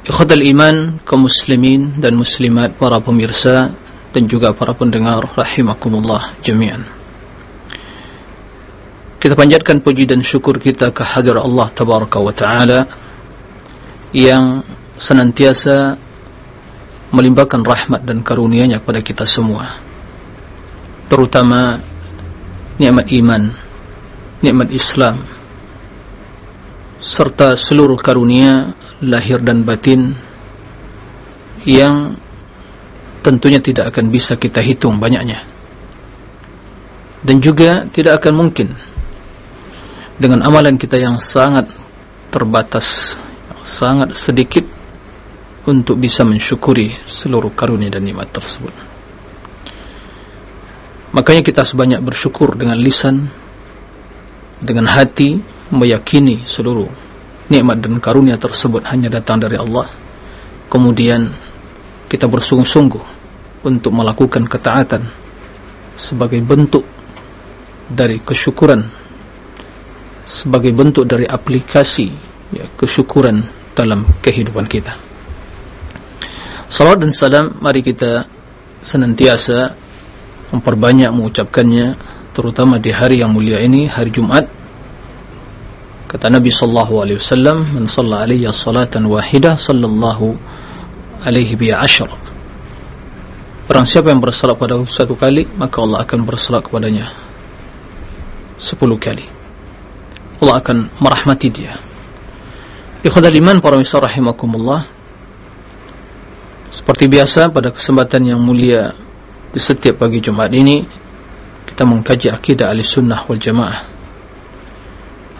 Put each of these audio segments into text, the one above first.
Ikhwatal iman kaum muslimin dan muslimat para pemirsa dan juga para pendengar rahimakumullah jami'an. Kita panjatkan puji dan syukur kita ke hadirat Allah tabaraka wa taala yang senantiasa melimpahkan rahmat dan karunia-Nya kepada kita semua. Terutama nikmat iman, nikmat Islam serta seluruh karunia lahir dan batin yang tentunya tidak akan bisa kita hitung banyaknya. Dan juga tidak akan mungkin dengan amalan kita yang sangat terbatas yang sangat sedikit untuk bisa mensyukuri seluruh karunia dan nikmat tersebut. Makanya kita sebanyak bersyukur dengan lisan dengan hati meyakini seluruh nikmat dan karunia tersebut hanya datang dari Allah. Kemudian kita bersungguh-sungguh untuk melakukan ketaatan sebagai bentuk dari kesyukuran sebagai bentuk dari aplikasi ya, kesyukuran dalam kehidupan kita. Salawat dan salam mari kita senantiasa memperbanyak mengucapkannya terutama di hari yang mulia ini hari Jumat Kata Nabi sallallahu alaihi wasallam, "Man shalla alayya salatan wahidah sallallahu alaihi bi ashar." Barang siapa yang bersalat pada satu kali, maka Allah akan bersalat kepadanya sepuluh kali. Allah akan merahmati dia. Ikhwatul iman para misal rahimakumullah. Seperti biasa pada kesempatan yang mulia di setiap pagi Jumat ini kita mengkaji akidah Ahlussunnah wal Jamaah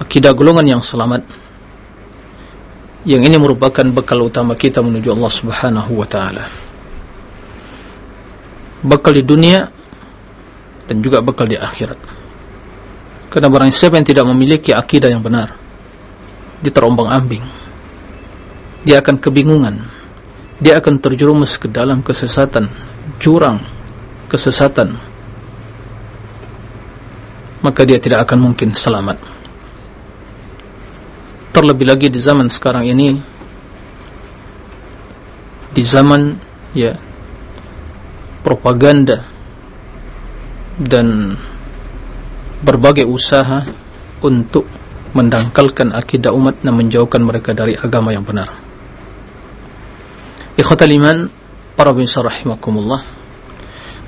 akidah golongan yang selamat. Yang ini merupakan bekal utama kita menuju Allah subhanahu wa ta'ala. Bekal di dunia dan juga bekal di akhirat. Karena barang siapa yang tidak memiliki akidah yang benar dia terombang ambing dia akan kebingungan. Dia akan terjerumus ke dalam kesesatan jurang kesesatan. Maka dia tidak akan mungkin selamat terlebih lagi di zaman sekarang ini. Di zaman ya propaganda dan berbagai usaha untuk mendangkalkan akidah umat dan menjauhkan mereka dari agama yang benar. Ikhwatal iman para pemirsa rahimakumullah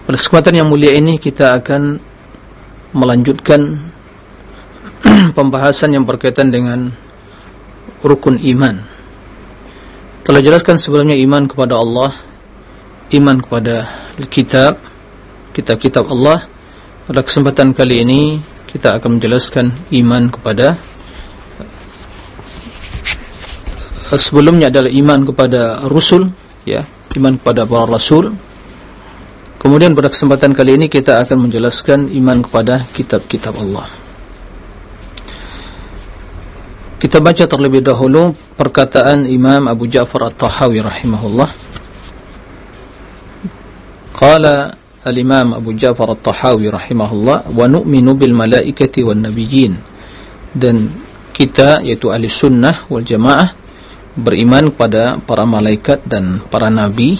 pada kesempatan yang mulia ini kita akan melanjutkan pembahasan yang berkaitan dengan rukun iman. Telah jelaskan sebelumnya iman kepada Allah iman kepada kitab kitab-kitab Allah. Pada kesempatan kali ini kita akan menjelaskan iman kepada sebelumnya adalah iman kepada Rasul ya iman kepada para Rasul. Kemudian pada kesempatan kali ini kita akan menjelaskan iman kepada kitab-kitab Allah Kita baca terlebih dahulu perkataan Imam Abu Ja'far At-Tahawi rahimahullah. Qala al-Imam Abu Ja'far At-Tahawi rahimahullah wa nu'minu bil malaikati wan nabiyyin. Dan kita yaitu ahli sunnah wal jamaah beriman kepada para malaikat dan para nabi.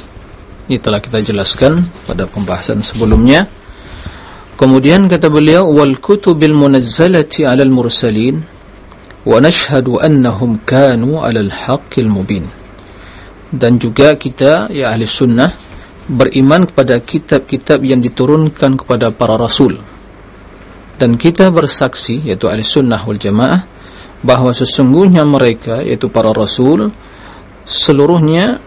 Ini telah kita jelaskan pada pembahasan sebelumnya. Kemudian kata beliau wal kutubil munazzalati 'alal mursalin nashhadu annahum kanu 'alal haqqil mubin dan juga kita ya ahli sunnah beriman kepada kitab-kitab yang diturunkan kepada para rasul. Dan kita bersaksi yaitu ahli sunnah wal jamaah bahawa sesungguhnya mereka yaitu para rasul seluruhnya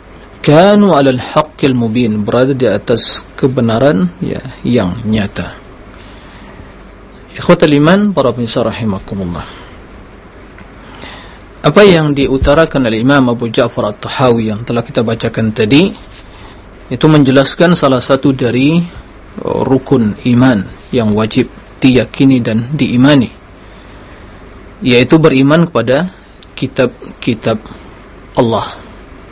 kanu 'alal haqqil mubin berada di atas kebenaran ya yang nyata. Ikhwatul iman para pemirsa rahimakumullah apa yang diutarakan oleh Imam Abu Ja'far At-Tahawi yang telah kita bacakan tadi itu menjelaskan salah satu dari uh, rukun iman yang wajib diyakini dan diimani yaitu beriman kepada kitab-kitab Allah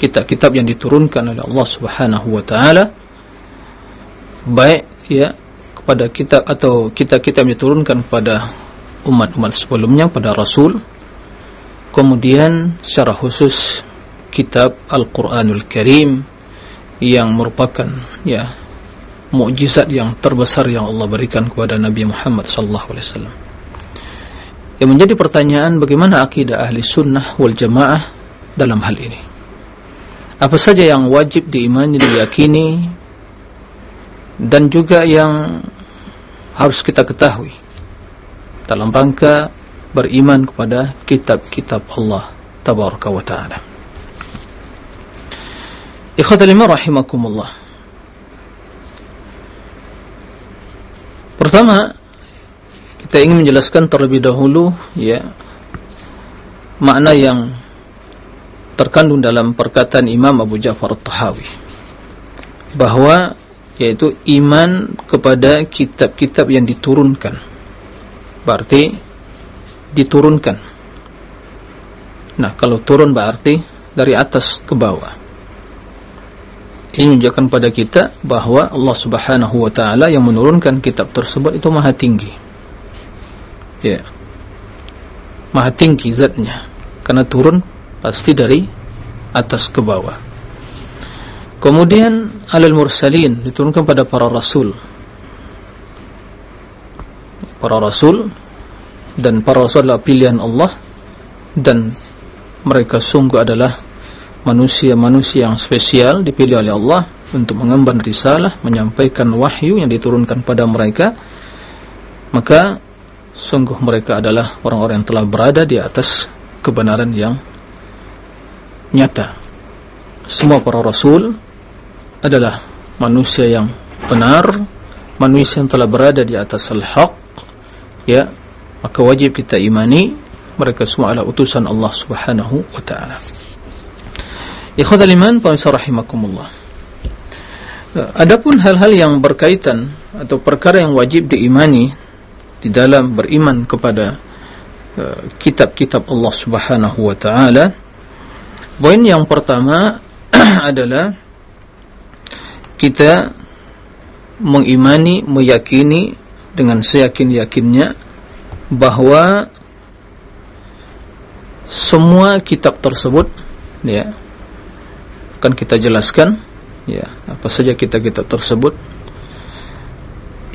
kitab-kitab yang diturunkan oleh Allah Subhanahu wa taala. Baik ya kepada kitab atau kitab-kitab yang diturunkan kepada umat-umat sebelumnya pada rasul kemudian secara khusus kitab Al-Qur'anul Karim yang merupakan ya mukjizat yang terbesar yang Allah berikan kepada Nabi Muhammad sallallahu alaihi wasallam. Yang menjadi pertanyaan bagaimana akidah ahli sunnah wal jamaah dalam hal ini. Apa saja yang wajib diimani diyakini dan juga yang harus kita ketahui dalam rangka beriman kepada kitab-kitab Allah tabaraka wa taala. Ikhwatul iman rahimakumullah. Pertama, kita ingin menjelaskan terlebih dahulu ya makna yang terkandung dalam perkataan Imam Abu Ja'far At-Tahawi bahwa yaitu iman kepada kitab-kitab yang diturunkan. Berarti diturunkan. Nah, kalau turun berarti dari atas ke bawah. Ini menunjukkan pada kita bahawa Allah subhanahu wa ta'ala yang menurunkan kitab tersebut itu maha tinggi. Ya. Maha tinggi zatnya. Karena turun pasti dari atas ke bawah. Kemudian alal mursalin diturunkan pada para rasul. Para rasul dan para rasul adalah pilihan Allah. Dan mereka sungguh adalah manusia-manusia yang spesial dipilih oleh Allah untuk mengemban risalah, menyampaikan wahyu yang diturunkan pada mereka. Maka sungguh mereka adalah orang-orang yang telah berada di atas kebenaran yang nyata. Semua para rasul adalah manusia yang benar manusia yang telah berada di atas al-haq ya maka wajib kita imani mereka semua adalah utusan Allah subhanahu wa ta'ala Ikhwatal iman rahimakumullah. Adapun hal-hal yang berkaitan atau perkara yang wajib diimani di dalam beriman kepada uh, kitab-kitab uh, Allah Subhanahu wa taala. Poin yang pertama adalah kita mengimani, meyakini dengan seyakin-yakinnya bahawa semua kitab tersebut ya akan kita jelaskan ya apa saja kita kitab tersebut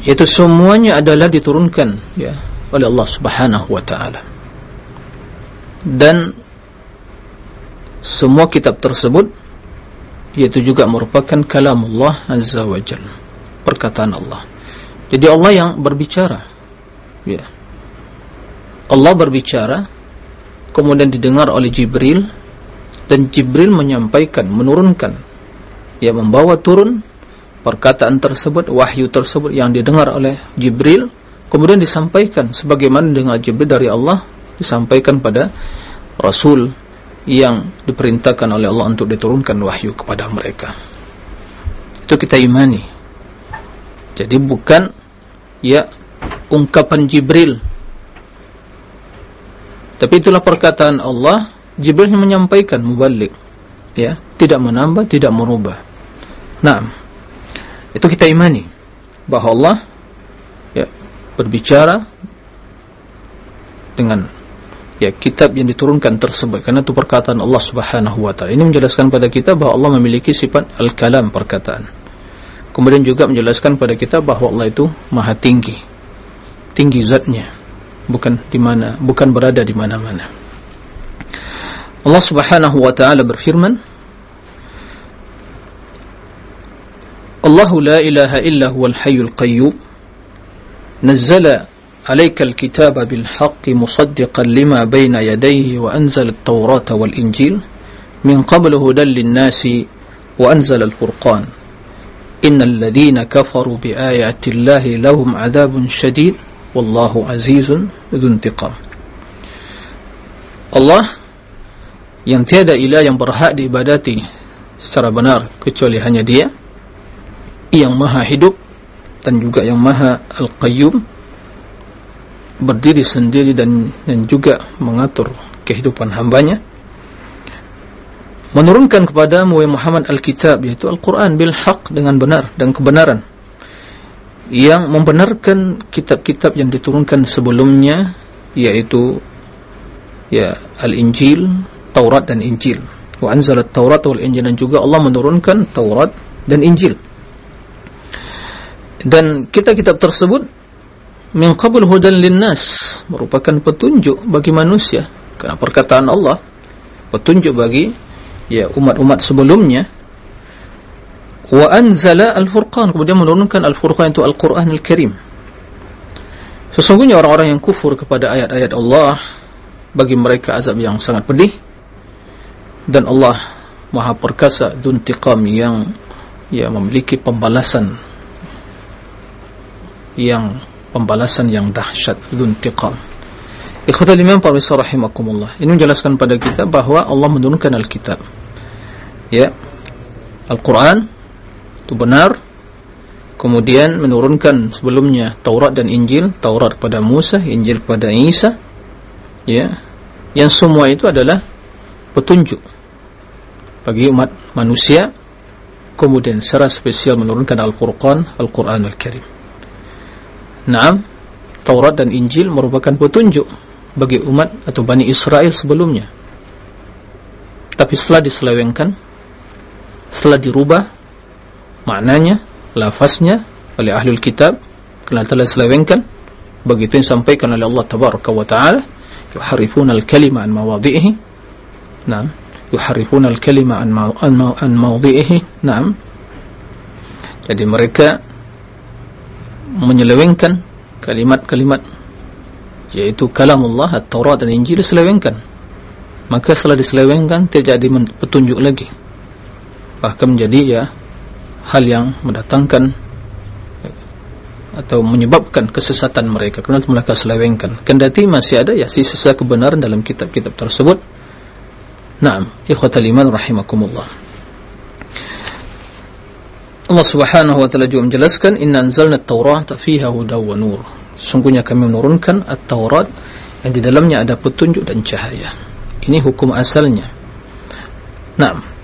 itu semuanya adalah diturunkan ya oleh Allah Subhanahu wa taala. Dan semua kitab tersebut yaitu juga merupakan kalam Allah Azza wa Jalla perkataan Allah. Jadi Allah yang berbicara ya Allah berbicara kemudian didengar oleh Jibril dan Jibril menyampaikan, menurunkan. Yang membawa turun perkataan tersebut, wahyu tersebut yang didengar oleh Jibril kemudian disampaikan sebagaimana dengan Jibril dari Allah disampaikan pada Rasul yang diperintahkan oleh Allah untuk diturunkan wahyu kepada mereka. Itu kita imani. Jadi bukan ya ungkapan Jibril tapi itulah perkataan Allah. Jibril menyampaikan mubalik. Ya tidak menambah tidak merubah. Nah itu kita imani. Bahawa Allah ya berbicara dengan ya kitab yang diturunkan tersebut. Karena itu perkataan Allah Subhanahu wa taala. Ini menjelaskan pada kita bahawa Allah memiliki sifat al-kalam perkataan. Kemudian juga menjelaskan pada kita bahawa Allah itu maha tinggi. Tinggi zatnya bukan di mana bukan berada di mana-mana. Allah Subhanahu wa taala berfirman Allah la ilaha illa huwal hayyul qayyum. Nazzala عليك الكتاب بالحق مصدقا لما بين يديه وأنزل التوراة والإنجيل من قبل هدى للناس وأنزل الفرقان إن الذين كفروا بآيات الله لهم عذاب شديد Wallahu azizun duntiqam Allah yang tiada ilah yang berhak diibadati secara benar kecuali hanya dia yang maha hidup dan juga yang maha al-qayyum berdiri sendiri dan, dan juga mengatur kehidupan hambanya menurunkan kepadamu Muhammad al-kitab yaitu al-Quran bil-haq dengan benar dan kebenaran yang membenarkan kitab-kitab yang diturunkan sebelumnya yaitu ya Al-Injil, Taurat dan Injil. Wa anzala Taurat wal Injil dan juga Allah menurunkan Taurat dan Injil. Dan kitab-kitab tersebut min qabl hudan linnas merupakan petunjuk bagi manusia. Karena perkataan Allah petunjuk bagi ya umat-umat sebelumnya wa anzala al-furqan. Kemudian menurunkan al-furqan itu al-Qur'an al-Karim. Sesungguhnya orang-orang yang kufur kepada ayat-ayat Allah bagi mereka azab yang sangat pedih. Dan Allah maha perkasa duntiqam yang ya memiliki pembalasan yang pembalasan yang dahsyat duntiqam ikhwatal imam parwisa rahimakumullah. Ini menjelaskan pada kita bahawa Allah menurunkan Al-Kitab. Ya Al-Quran itu benar kemudian menurunkan sebelumnya Taurat dan Injil Taurat kepada Musa Injil kepada Isa ya yang semua itu adalah petunjuk bagi umat manusia kemudian secara spesial menurunkan Al-Quran Al-Karim. Naam Taurat dan Injil merupakan petunjuk bagi umat atau Bani Israel sebelumnya. Tapi setelah diselewengkan setelah dirubah maknanya, lafaznya oleh ahli kitab kerana telah selewengkan begitu yang disampaikan oleh Allah Tabaraka wa Ta'ala yuharifuna al-kalima an mawadhi'ihi naam yuharifuna al-kalima an, an, mawadhi'ihi naam. Jadi mereka menyelewengkan kalimat-kalimat yaitu kalam Allah At-Taurat dan Injil diselewengkan. Maka setelah diselewengkan tidak jadi petunjuk lagi. Bahkan menjadi ya hal yang mendatangkan atau menyebabkan kesesatan mereka. Kerana mereka selewengkan kendati masih ada ya sisa kebenaran dalam kitab-kitab tersebut. Na'am ikhwatal iman rahimakumullah. Allah subhanahu wa ta'ala juga menjelaskan inna anzalna at-taurata fiha hudaw wa nur. Sungguhnya kami menurunkan at-taurat yang di dalamnya ada petunjuk dan cahaya. Ini hukum asalnya. Na'am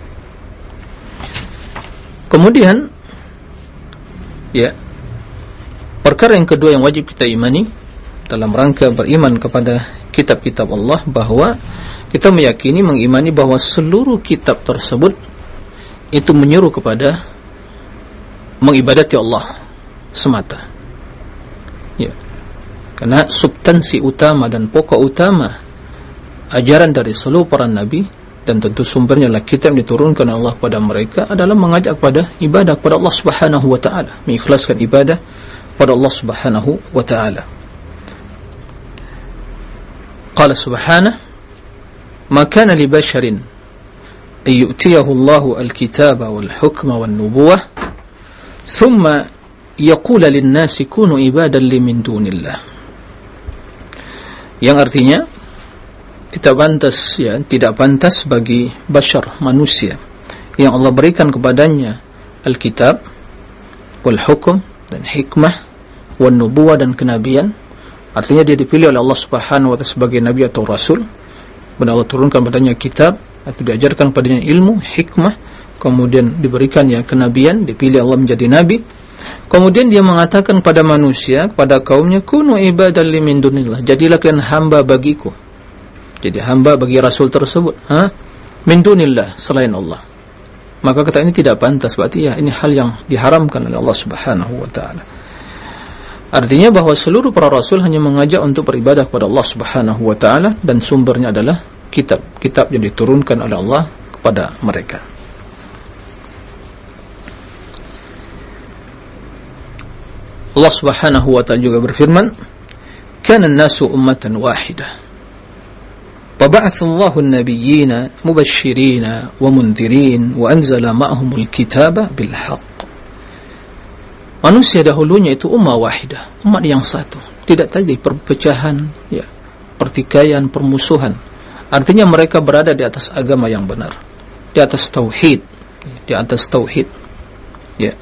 Kemudian ya perkara yang kedua yang wajib kita imani dalam rangka beriman kepada kitab-kitab Allah bahawa kita meyakini mengimani bahawa seluruh kitab tersebut itu menyuruh kepada mengibadati Allah semata. Ya. Karena substansi utama dan pokok utama ajaran dari seluruh para nabi dan tentu sumbernya adalah kitab yang diturunkan Allah kepada mereka adalah mengajak kepada ibadah kepada Allah Subhanahu wa taala, mengikhlaskan ibadah kepada Allah Subhanahu wa taala. Qala subhanahu ma kana li basharin an yu'tiyahu Allahu al-kitaba wal-hukma wan-nubuwah thumma yaqula lin-nasi kunu ibadan li min dunillah. Yang artinya tidak pantas ya tidak pantas bagi bashar manusia. Yang Allah berikan kepadanya Alkitab wal hukum dan hikmah wal nubuwah dan kenabian. Artinya dia dipilih oleh Allah Subhanahu wa taala sebagai nabi atau rasul. Dan Allah turunkan padanya kitab atau diajarkan padanya ilmu hikmah. Kemudian diberikan ya kenabian dipilih Allah menjadi nabi. Kemudian dia mengatakan kepada manusia kepada kaumnya kunu ibadan li min dunillah. Jadilah kalian hamba bagiku jadi hamba bagi rasul tersebut ha? Min dunillah selain Allah. Maka kata ini tidak pantas berarti ya ini hal yang diharamkan oleh Allah Subhanahu wa taala. Artinya bahawa seluruh para rasul hanya mengajak untuk beribadah kepada Allah Subhanahu wa taala dan sumbernya adalah kitab. Kitab yang diturunkan oleh Allah kepada mereka. Allah Subhanahu wa taala juga berfirman kana an-nasu ummatan wahidah وبعث الله النبيين مبشرين ومنذرين وأنزل معهم الكتاب بالحق manusia dahulunya itu ummah wahidah umat yang satu tidak tadi perpecahan ya pertikaian permusuhan artinya mereka berada di atas agama yang benar di atas tauhid di atas tauhid ya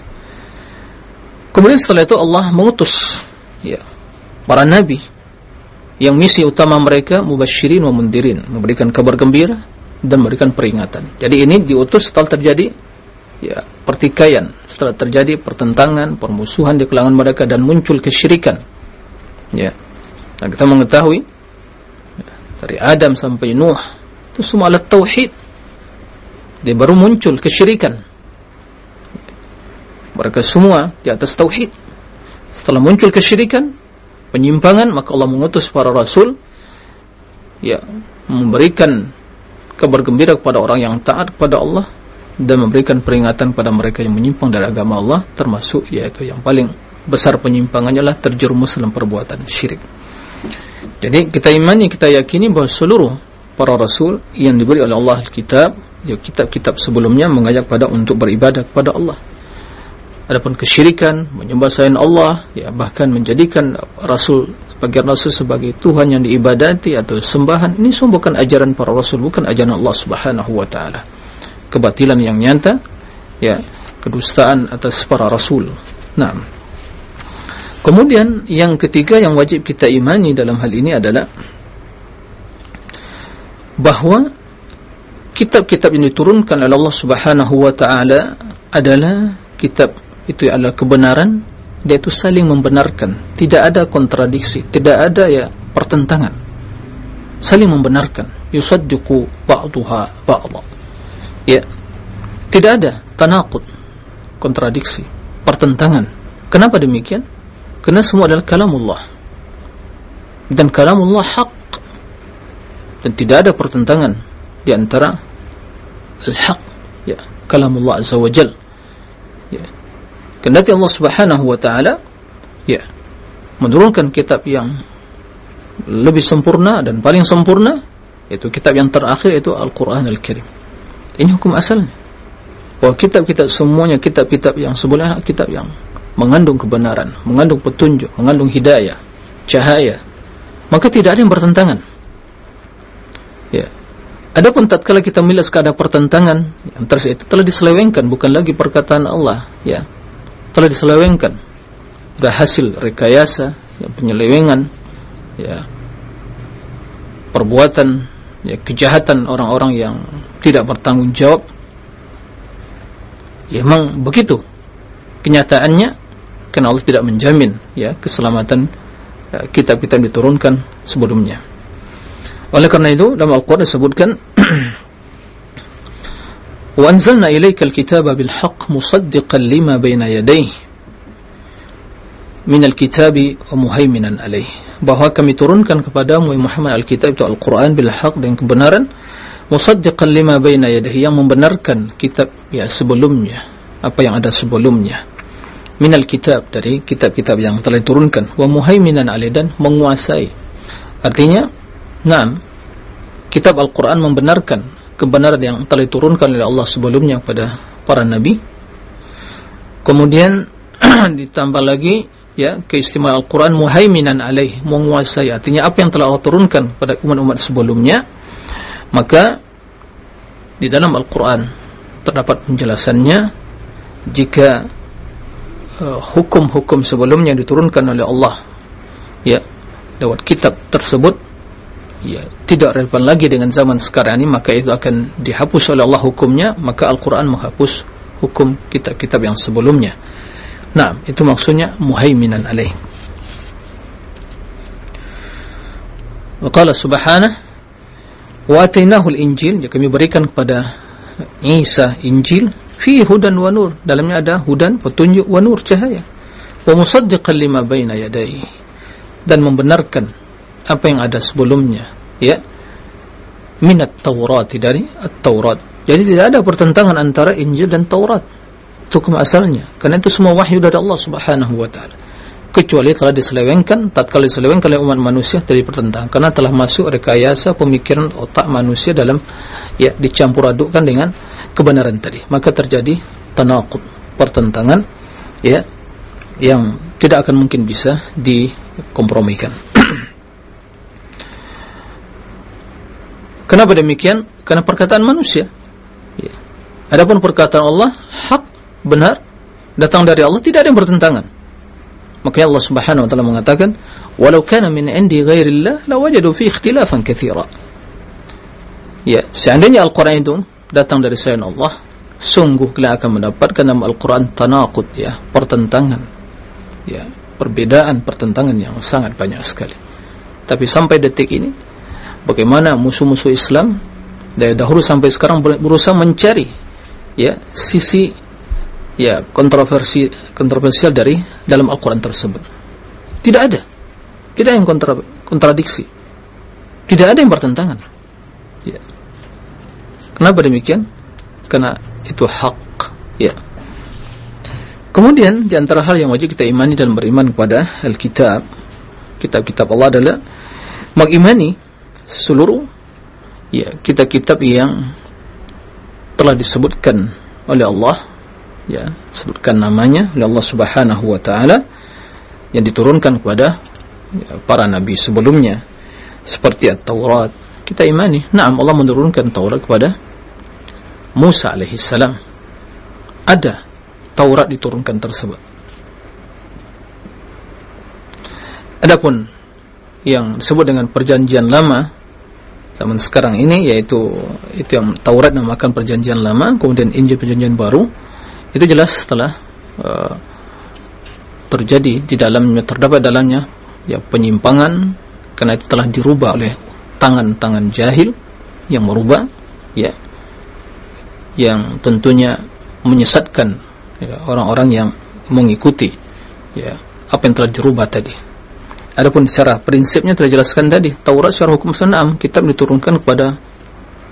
kemudian setelah itu Allah mengutus ya para nabi yang misi utama mereka mubasyirin wa mundirin. Memberikan kabar gembira dan memberikan peringatan. Jadi ini diutus setelah terjadi ya pertikaian. Setelah terjadi pertentangan permusuhan di kalangan mereka dan muncul kesyirikan. Ya. Dan kita mengetahui ya, dari Adam sampai Nuh itu semua adalah tauhid. Dia baru muncul kesyirikan. Mereka semua di atas tauhid. Setelah muncul kesyirikan penyimpangan maka Allah mengutus para rasul ya memberikan kabar gembira kepada orang yang taat kepada Allah dan memberikan peringatan kepada mereka yang menyimpang dari agama Allah termasuk yaitu yang paling besar penyimpangannya adalah terjerumus dalam perbuatan syirik jadi kita imani, kita yakini bahawa seluruh para rasul yang diberi oleh Allah kitab, ya kitab-kitab sebelumnya mengajak pada untuk beribadah kepada Allah. Adapun kesyirikan, menyembah selain Allah, ya bahkan menjadikan rasul sebagai rasul sebagai Tuhan yang diibadati atau sembahan, ini semua bukan ajaran para rasul, bukan ajaran Allah Subhanahu wa taala. Kebatilan yang nyata, ya, kedustaan atas para rasul. Naam. Kemudian yang ketiga yang wajib kita imani dalam hal ini adalah bahawa kitab-kitab yang diturunkan oleh Allah Subhanahu wa taala adalah kitab itu adalah kebenaran. Dia itu saling membenarkan. Tidak ada kontradiksi. Tidak ada ya pertentangan. Saling membenarkan. Yusaddiqu ba'daha ba'dha. Ya. Tidak ada tanaqud kontradiksi pertentangan. Kenapa demikian? Kerana semua adalah kalamullah. Dan kalamullah hak dan tidak ada pertentangan di antara al-haq ya kalamullah azza wa jal. ya kendati Allah subhanahu wa ta'ala ya menurunkan kitab yang lebih sempurna dan paling sempurna itu kitab yang terakhir itu Al-Quran Al-Karim ini hukum asalnya bahwa kitab-kitab semuanya kitab-kitab yang sebelumnya kitab yang mengandung kebenaran, mengandung petunjuk, mengandung hidayah, cahaya, maka tidak ada yang bertentangan. Ya. Adapun tatkala kita melihat keadaan pertentangan, yang tersebut telah diselewengkan, bukan lagi perkataan Allah, ya, telah diselewengkan, sudah hasil rekayasa, ya, penyelewengan, ya, perbuatan, ya, kejahatan orang-orang yang tidak bertanggung jawab. Ya, memang begitu kenyataannya kerana Allah tidak menjamin ya keselamatan ya, kitab-kitab ya, diturunkan sebelumnya. Oleh kerana itu dalam Al-Quran disebutkan Wa anzalna ilaika al-kitaba bil haqq musaddiqan lima baina yadayhi min al-kitabi wa muhaiminan alayhi bahawa kami turunkan kepadamu Muhammad al-kitab itu Al-Quran bil haqq dan kebenaran. Musaddiqan lima baina yadayhi yang membenarkan kitab ya sebelumnya. Apa yang ada sebelumnya. Minal kitab dari kitab-kitab yang telah diturunkan. Wa muhaiminan alaih dan menguasai. Artinya enam kitab Al-Quran membenarkan kebenaran yang telah diturunkan oleh Allah sebelumnya kepada para nabi. Kemudian ditambah lagi ya keistimewaan Al-Quran muhaiminan alaih menguasai. Artinya apa yang telah Allah turunkan pada umat-umat sebelumnya maka di dalam Al-Quran terdapat penjelasannya jika Uh, hukum-hukum uh, sebelumnya diturunkan oleh Allah ya lewat kitab tersebut ya tidak relevan lagi dengan zaman sekarang ini maka itu akan dihapus oleh Allah hukumnya maka Al-Quran menghapus hukum kitab-kitab yang sebelumnya. Nah itu maksudnya muhaiminan alaih. Wa qala subhanah wa atainahu al-injil ya kami berikan kepada Isa Injil fi hudan wa nur. Dalamnya ada hudan petunjuk wa nur cahaya. Wa musaddiqan lima baina yadayhi. Dan membenarkan apa yang ada sebelumnya? Ya. Minat taurat dari at-taurat. Jadi tidak ada pertentangan antara Injil dan Taurat. Hukum asalnya. Karena itu semua wahyu dari Allah subhanahu wa ta'ala. Kecuali telah diselewengkan tatkala diselewengkan oleh umat manusia dari pertentangan. Karena telah masuk rekayasa pemikiran otak manusia dalam ya dicampur adukkan dengan kebenaran tadi. Maka terjadi tanaqud pertentangan ya yang tidak akan mungkin bisa dikompromikan kenapa demikian? Karena perkataan manusia. Ya. adapun perkataan Allah hak benar datang dari Allah tidak ada yang bertentangan. Makanya Allah Subhanahu wa taala mengatakan walau kana min indi ghairillah lawajadu fi ikhtilafan katsira ya seandainya Al-Qur'an itu datang dari selain Allah sungguh kalian akan mendapatkan dalam Al-Qur'an tanaqud ya pertentangan. Ya perbedaan pertentangan yang sangat banyak sekali. Tapi sampai detik ini bagaimana musuh-musuh Islam dari dahulu sampai sekarang berusaha mencari ya sisi ya kontroversi kontroversial dari dalam Al-Qur'an tersebut. Tidak ada. Tidak ada yang kontra, kontradiksi. Tidak ada yang bertentangan. Ya. Kenapa demikian? Karena itu hak. Ya. Kemudian di antara hal yang wajib kita imani dan beriman kepada Al-Kitab, kitab-kitab Allah adalah mengimani seluruh ya kitab-kitab yang telah disebutkan oleh Allah ya sebutkan namanya oleh Allah Subhanahu wa taala yang diturunkan kepada ya, para nabi sebelumnya seperti At-Taurat. Kita imani na'am Allah menurunkan Taurat kepada Musa alaihi salam. Ada Taurat diturunkan tersebut. Adapun yang disebut dengan perjanjian lama zaman sekarang ini yaitu itu yang Taurat namakan perjanjian lama kemudian Injil perjanjian baru itu jelas setelah uh, terjadi di dalamnya terdapat dalamnya ya penyimpangan karena itu telah dirubah oleh tangan-tangan jahil yang merubah ya yang tentunya menyesatkan ya, orang-orang ya, yang mengikuti ya apa yang telah dirubah tadi adapun secara prinsipnya telah jelaskan tadi Taurat secara hukum senam kitab diturunkan kepada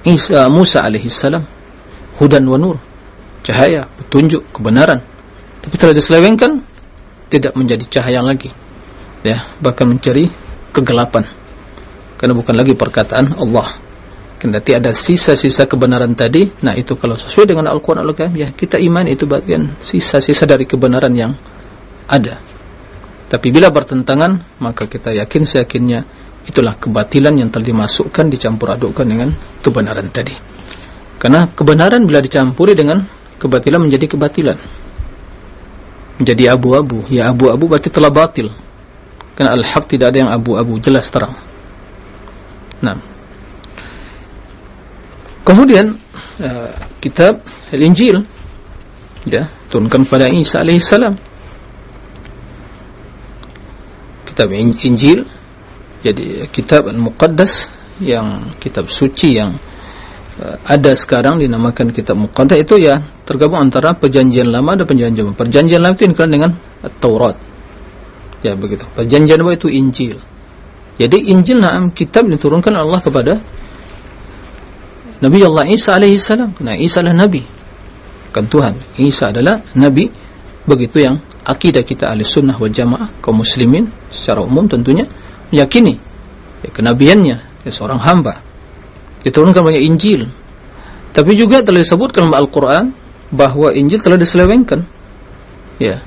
Isa Musa alaihi salam hudan wa nur cahaya, petunjuk, kebenaran. Tapi telah diselewengkan, tidak menjadi cahaya lagi. Ya, bahkan mencari kegelapan. Karena bukan lagi perkataan Allah. Kendati ada sisa-sisa kebenaran tadi, nah itu kalau sesuai dengan Al-Quran Al-Quran, ya kita iman itu bagian sisa-sisa dari kebenaran yang ada. Tapi bila bertentangan, maka kita yakin seyakinnya itulah kebatilan yang telah dimasukkan, dicampur adukkan dengan kebenaran tadi. Karena kebenaran bila dicampuri dengan kebatilan menjadi kebatilan. Menjadi abu-abu. Ya abu-abu berarti telah batil. Karena al-haq tidak ada yang abu-abu jelas terang. Nah. Kemudian uh, kitab al-injil ya turunkan pada Isa alaihissalam kitab injil jadi kitab al-muqaddas yang kitab suci yang uh, ada sekarang dinamakan kitab muqaddas itu ya tergabung antara perjanjian lama dan perjanjian baru. Perjanjian lama itu dikenal dengan Taurat. Ya begitu. Perjanjian baru itu Injil. Jadi Injil na'am kitab diturunkan Allah kepada Nabi Allah Isa alaihi salam. Nah, Isa adalah nabi. Kan Tuhan. Isa adalah nabi. Begitu yang akidah kita ahli sunnah wal jamaah kaum muslimin secara umum tentunya meyakini ya, kenabiannya ya, seorang hamba. Diturunkan banyak Injil. Tapi juga telah disebutkan dalam Al-Quran bahawa Injil telah diselewengkan ya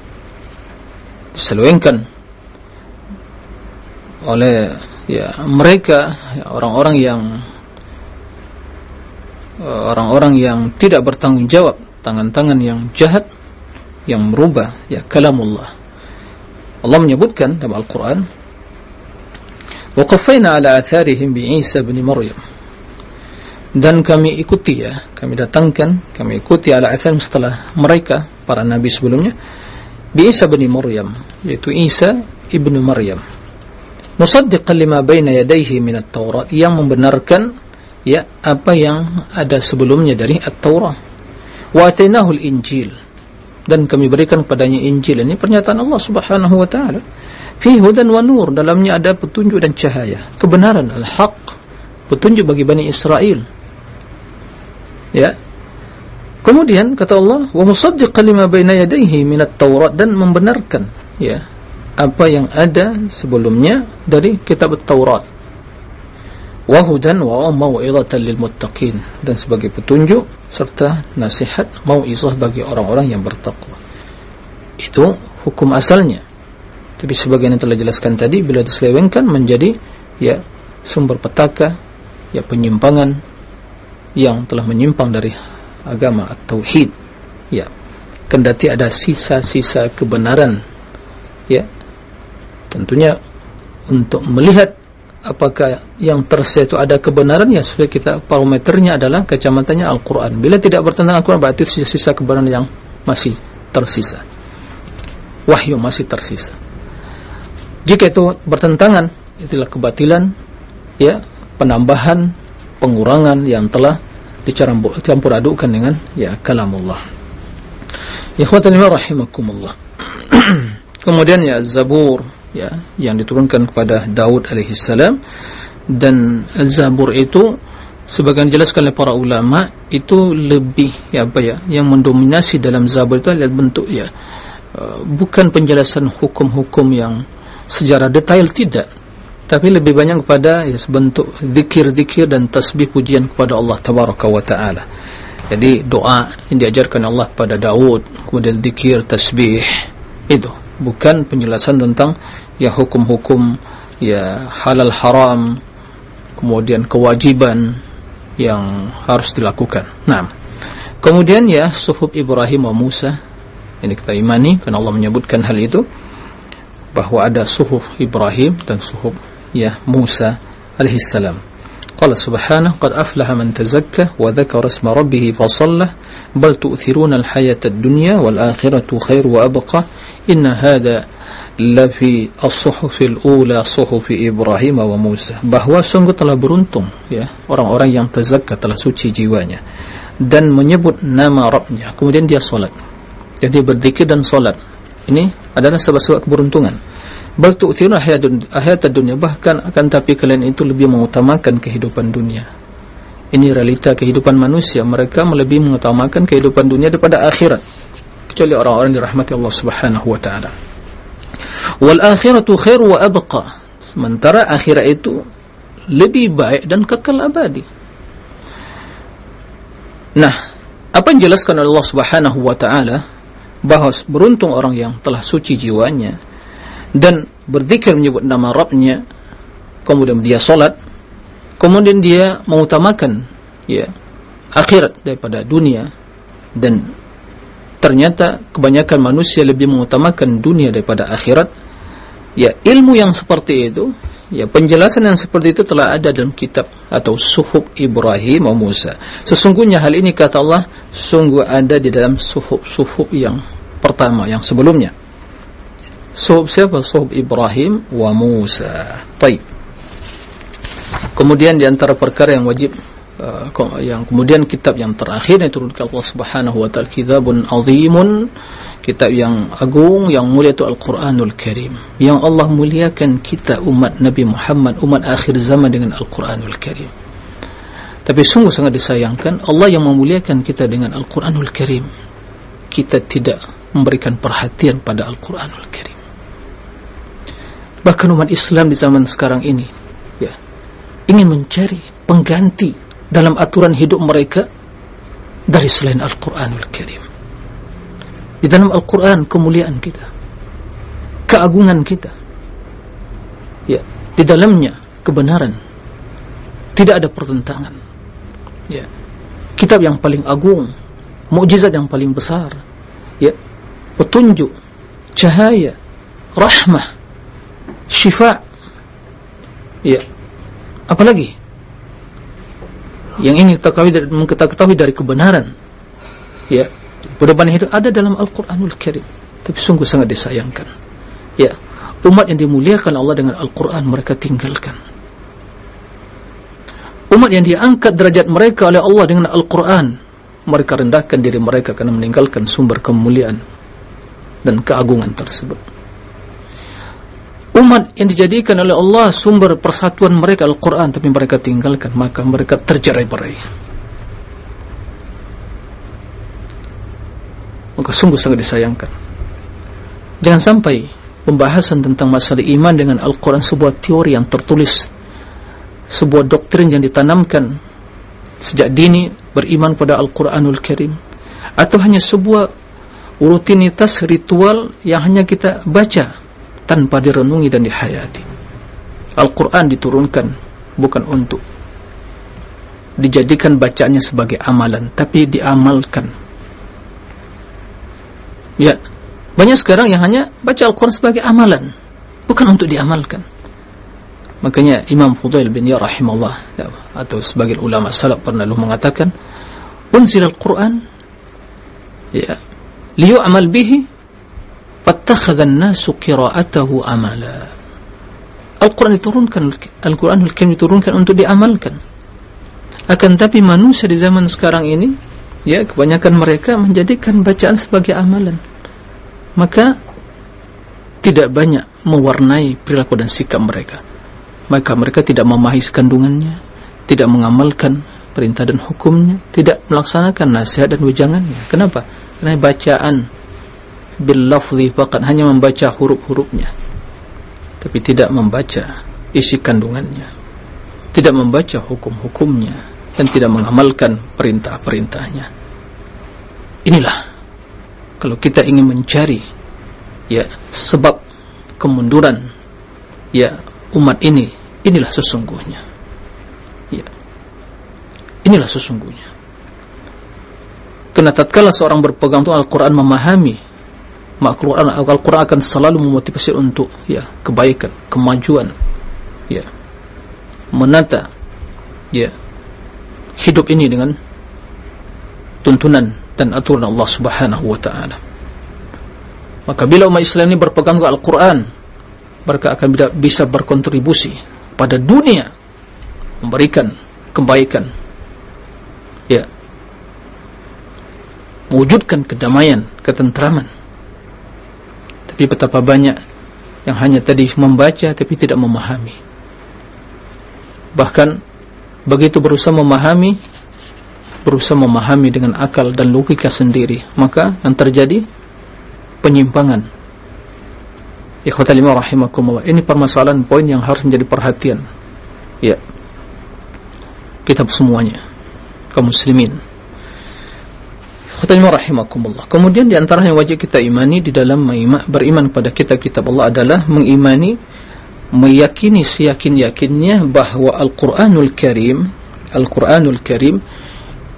diselewengkan oleh ya mereka orang-orang ya, yang orang-orang yang tidak bertanggung jawab tangan-tangan yang jahat yang merubah ya kalamullah. Allah menyebutkan dalam Al-Quran waqafayna ala atharihim bi'isa bin Maryam. Dan kami ikuti ya kami datangkan kami ikuti ala atharihim setelah mereka para nabi sebelumnya bi'isa bin Maryam yaitu Isa ibn Maryam. Musaddiqan lima baina yadayhi min at-taurat yang membenarkan ya apa yang ada sebelumnya dari at-taurat. Wa atainahu al-injil dan kami berikan kepadanya Injil ini pernyataan Allah Subhanahu wa taala. Fi hudan wa nur dalamnya ada petunjuk dan cahaya. Kebenaran al-haq petunjuk bagi Bani Israel. Ya. Kemudian kata Allah wa musaddiqan lima baina yadayhi min at-taurat dan membenarkan ya apa yang ada sebelumnya dari kitab at-taurat wa hudan wa mau'izatan lil muttaqin. Dan sebagai petunjuk serta nasihat mau'izah bagi orang-orang yang bertakwa. Itu hukum asalnya. Tapi sebagaimana telah jelaskan tadi bila diselewengkan menjadi ya sumber petaka ya penyimpangan yang telah menyimpang dari agama tauhid ya kendati ada sisa-sisa kebenaran. Ya tentunya untuk melihat apakah yang tersisa itu ada kebenaran ya kita parameternya adalah kacamatanya Al-Quran. Bila tidak bertentangan Al-Quran berarti sisa-sisa kebenaran yang masih tersisa. Wahyu masih tersisa. Jika itu bertentangan itulah kebatilan ya penambahan pengurangan yang telah dicampur adukkan dengan ya kalamullah. Ikhwatan rahimakumullah. Kemudian ya zabur ya yang diturunkan kepada Daud alaihi salam. Dan Zabur itu sebagian jelaskan oleh para ulama itu lebih ya apa ya yang mendominasi dalam Zabur itu adalah bentuk ya uh, bukan penjelasan hukum-hukum yang sejarah detail tidak. Tapi lebih banyak kepada ya sebentuk zikir-zikir dan tasbih pujian kepada Allah tabaraka wa taala. Jadi doa yang diajarkan Allah kepada Daud kemudian zikir tasbih itu bukan penjelasan tentang ya hukum-hukum ya halal haram kemudian kewajiban yang harus dilakukan. Nah, kemudian ya suhub Ibrahim wa Musa ini kita imani karena Allah menyebutkan hal itu bahawa ada suhub Ibrahim dan suhub ya Musa alaihi salam. Qala subhanahu qad aflaha man tazakka wa dhakara isma rabbih fa bal tu'thiruna al-hayata ad-dunya wal akhiratu khairu wa abqa inna hadha lafi as-suhufil ula suhufi Ibrahim wa Musa bahawa sungguh telah beruntung ya. Orang-orang yang tazakka telah suci jiwanya. Dan menyebut nama Rabbnya. Kemudian dia solat. Jadi berzikir dan solat. Ini adalah sebab-sebab keberuntungan. Bal tu'thiruna hayat dunia bahkan akan tapi kalian itu lebih mengutamakan kehidupan dunia ini realita kehidupan manusia. Mereka lebih mengutamakan kehidupan dunia daripada akhirat. Kecuali orang-orang dirahmati Allah Subhanahu wa taala. Wal akhiratu khair wa abqa. Sementara akhirat itu lebih baik dan kekal abadi. Nah apa yang jelaskan oleh Allah Subhanahu wa taala? Bahawa beruntung orang yang telah suci jiwanya dan berzikir menyebut nama Rabbnya. Kemudian dia salat kemudian dia mengutamakan ya akhirat daripada dunia dan ternyata kebanyakan manusia lebih mengutamakan dunia daripada akhirat Ya, ilmu yang seperti itu, ya penjelasan yang seperti itu telah ada dalam kitab atau suhub Ibrahim wa Musa. Sesungguhnya hal ini kata Allah sungguh ada di dalam suhub-suhub yang pertama yang sebelumnya. Suhub siapa? Suhub Ibrahim wa Musa. Baik. Kemudian di antara perkara yang wajib uh, yang kemudian kitab yang terakhir yang turunkan Allah Subhanahu wa taala kitabun azimun kitab yang agung yang mulia itu Al-Quranul Karim. Yang Allah muliakan kita umat Nabi Muhammad umat akhir zaman dengan Al-Quranul Karim. Tapi sungguh sangat disayangkan Allah yang memuliakan kita dengan Al-Quranul Karim. Kita tidak memberikan perhatian pada Al-Quranul Karim. Bahkan umat Islam di zaman sekarang ini ingin mencari pengganti dalam aturan hidup mereka dari selain Al-Quranul Karim. Di dalam Al-Quran kemuliaan kita keagungan kita ya di dalamnya kebenaran tidak ada pertentangan. Ya kitab yang paling agung mukjizat yang paling besar ya petunjuk cahaya rahmah syifa ya apalagi yang ini kita ketahui dari kebenaran. Ya perubahan hidup ada dalam Al-Quranul Karim tapi sungguh sangat disayangkan. Ya umat yang dimuliakan Allah dengan Al-Quran mereka tinggalkan. Umat yang diangkat derajat mereka oleh Allah dengan Al-Quran mereka rendahkan diri mereka karena meninggalkan sumber kemuliaan dan keagungan tersebut umat yang dijadikan oleh Allah sumber persatuan mereka Al-Quran tapi mereka tinggalkan maka mereka tercerai-berai maka sungguh sangat disayangkan. Jangan sampai pembahasan tentang masalah iman dengan Al-Quran sebuah teori yang tertulis sebuah doktrin yang ditanamkan sejak dini beriman pada Al-Quranul Karim atau hanya sebuah rutinitas ritual yang hanya kita baca tanpa direnungi dan dihayati Al-Quran diturunkan bukan untuk dijadikan bacanya sebagai amalan tapi diamalkan Ya, banyak sekarang yang hanya baca Al-Quran sebagai amalan. bukan untuk diamalkan makanya Imam Fudail bin Ya rahimahullah ya, atau sebagian ulama salaf pernah lu mengatakan unzil al-Quran ya liyu'amal bihi fattakhadha an-nasu qira'atahu amala Al-Quran diturunkan Al-Quran Al-Quran diturunkan untuk diamalkan. Akan tapi manusia di zaman sekarang ini ya kebanyakan mereka menjadikan bacaan sebagai amalan. Maka tidak banyak mewarnai perilaku dan sikap mereka. Maka mereka tidak memahami kandungannya tidak mengamalkan perintah dan hukumnya tidak melaksanakan nasihat dan wejangannya kenapa? karena bacaan bil lafzi faqat hanya membaca huruf-hurufnya. Tapi tidak membaca isi kandungannya. Tidak membaca hukum-hukumnya. Dan tidak mengamalkan perintah-perintahnya. Inilah kalau kita ingin mencari ya sebab kemunduran ya umat ini inilah sesungguhnya. Ya. Inilah sesungguhnya. Karena tatkala seorang berpegang dengan Al-Quran memahami Al-Quran Al-Quran akan selalu memotivasi untuk ya kebaikan, kemajuan, ya. Menata ya hidup ini dengan tuntunan dan aturan Allah Subhanahu wa taala. Maka bila umat Islam ini berpegang kepada Al-Quran, mereka akan bisa berkontribusi pada dunia memberikan kebaikan, ya, wujudkan kedamaian, ketentraman tapi betapa banyak yang hanya tadi membaca tapi tidak memahami. Bahkan begitu berusaha memahami berusaha memahami dengan akal dan logika sendiri maka yang terjadi penyimpangan. Ikhwatal lima rahimakumullah. Ini permasalahan poin yang harus menjadi perhatian. Ya. Kita semuanya. Kaum muslimin Khatimah rahimakumullah. Kemudian di antara yang wajib kita imani di dalam beriman kepada kitab-kitab Allah adalah mengimani meyakini seyakin-yakinnya bahawa Al-Qur'anul Karim Al-Qur'anul Karim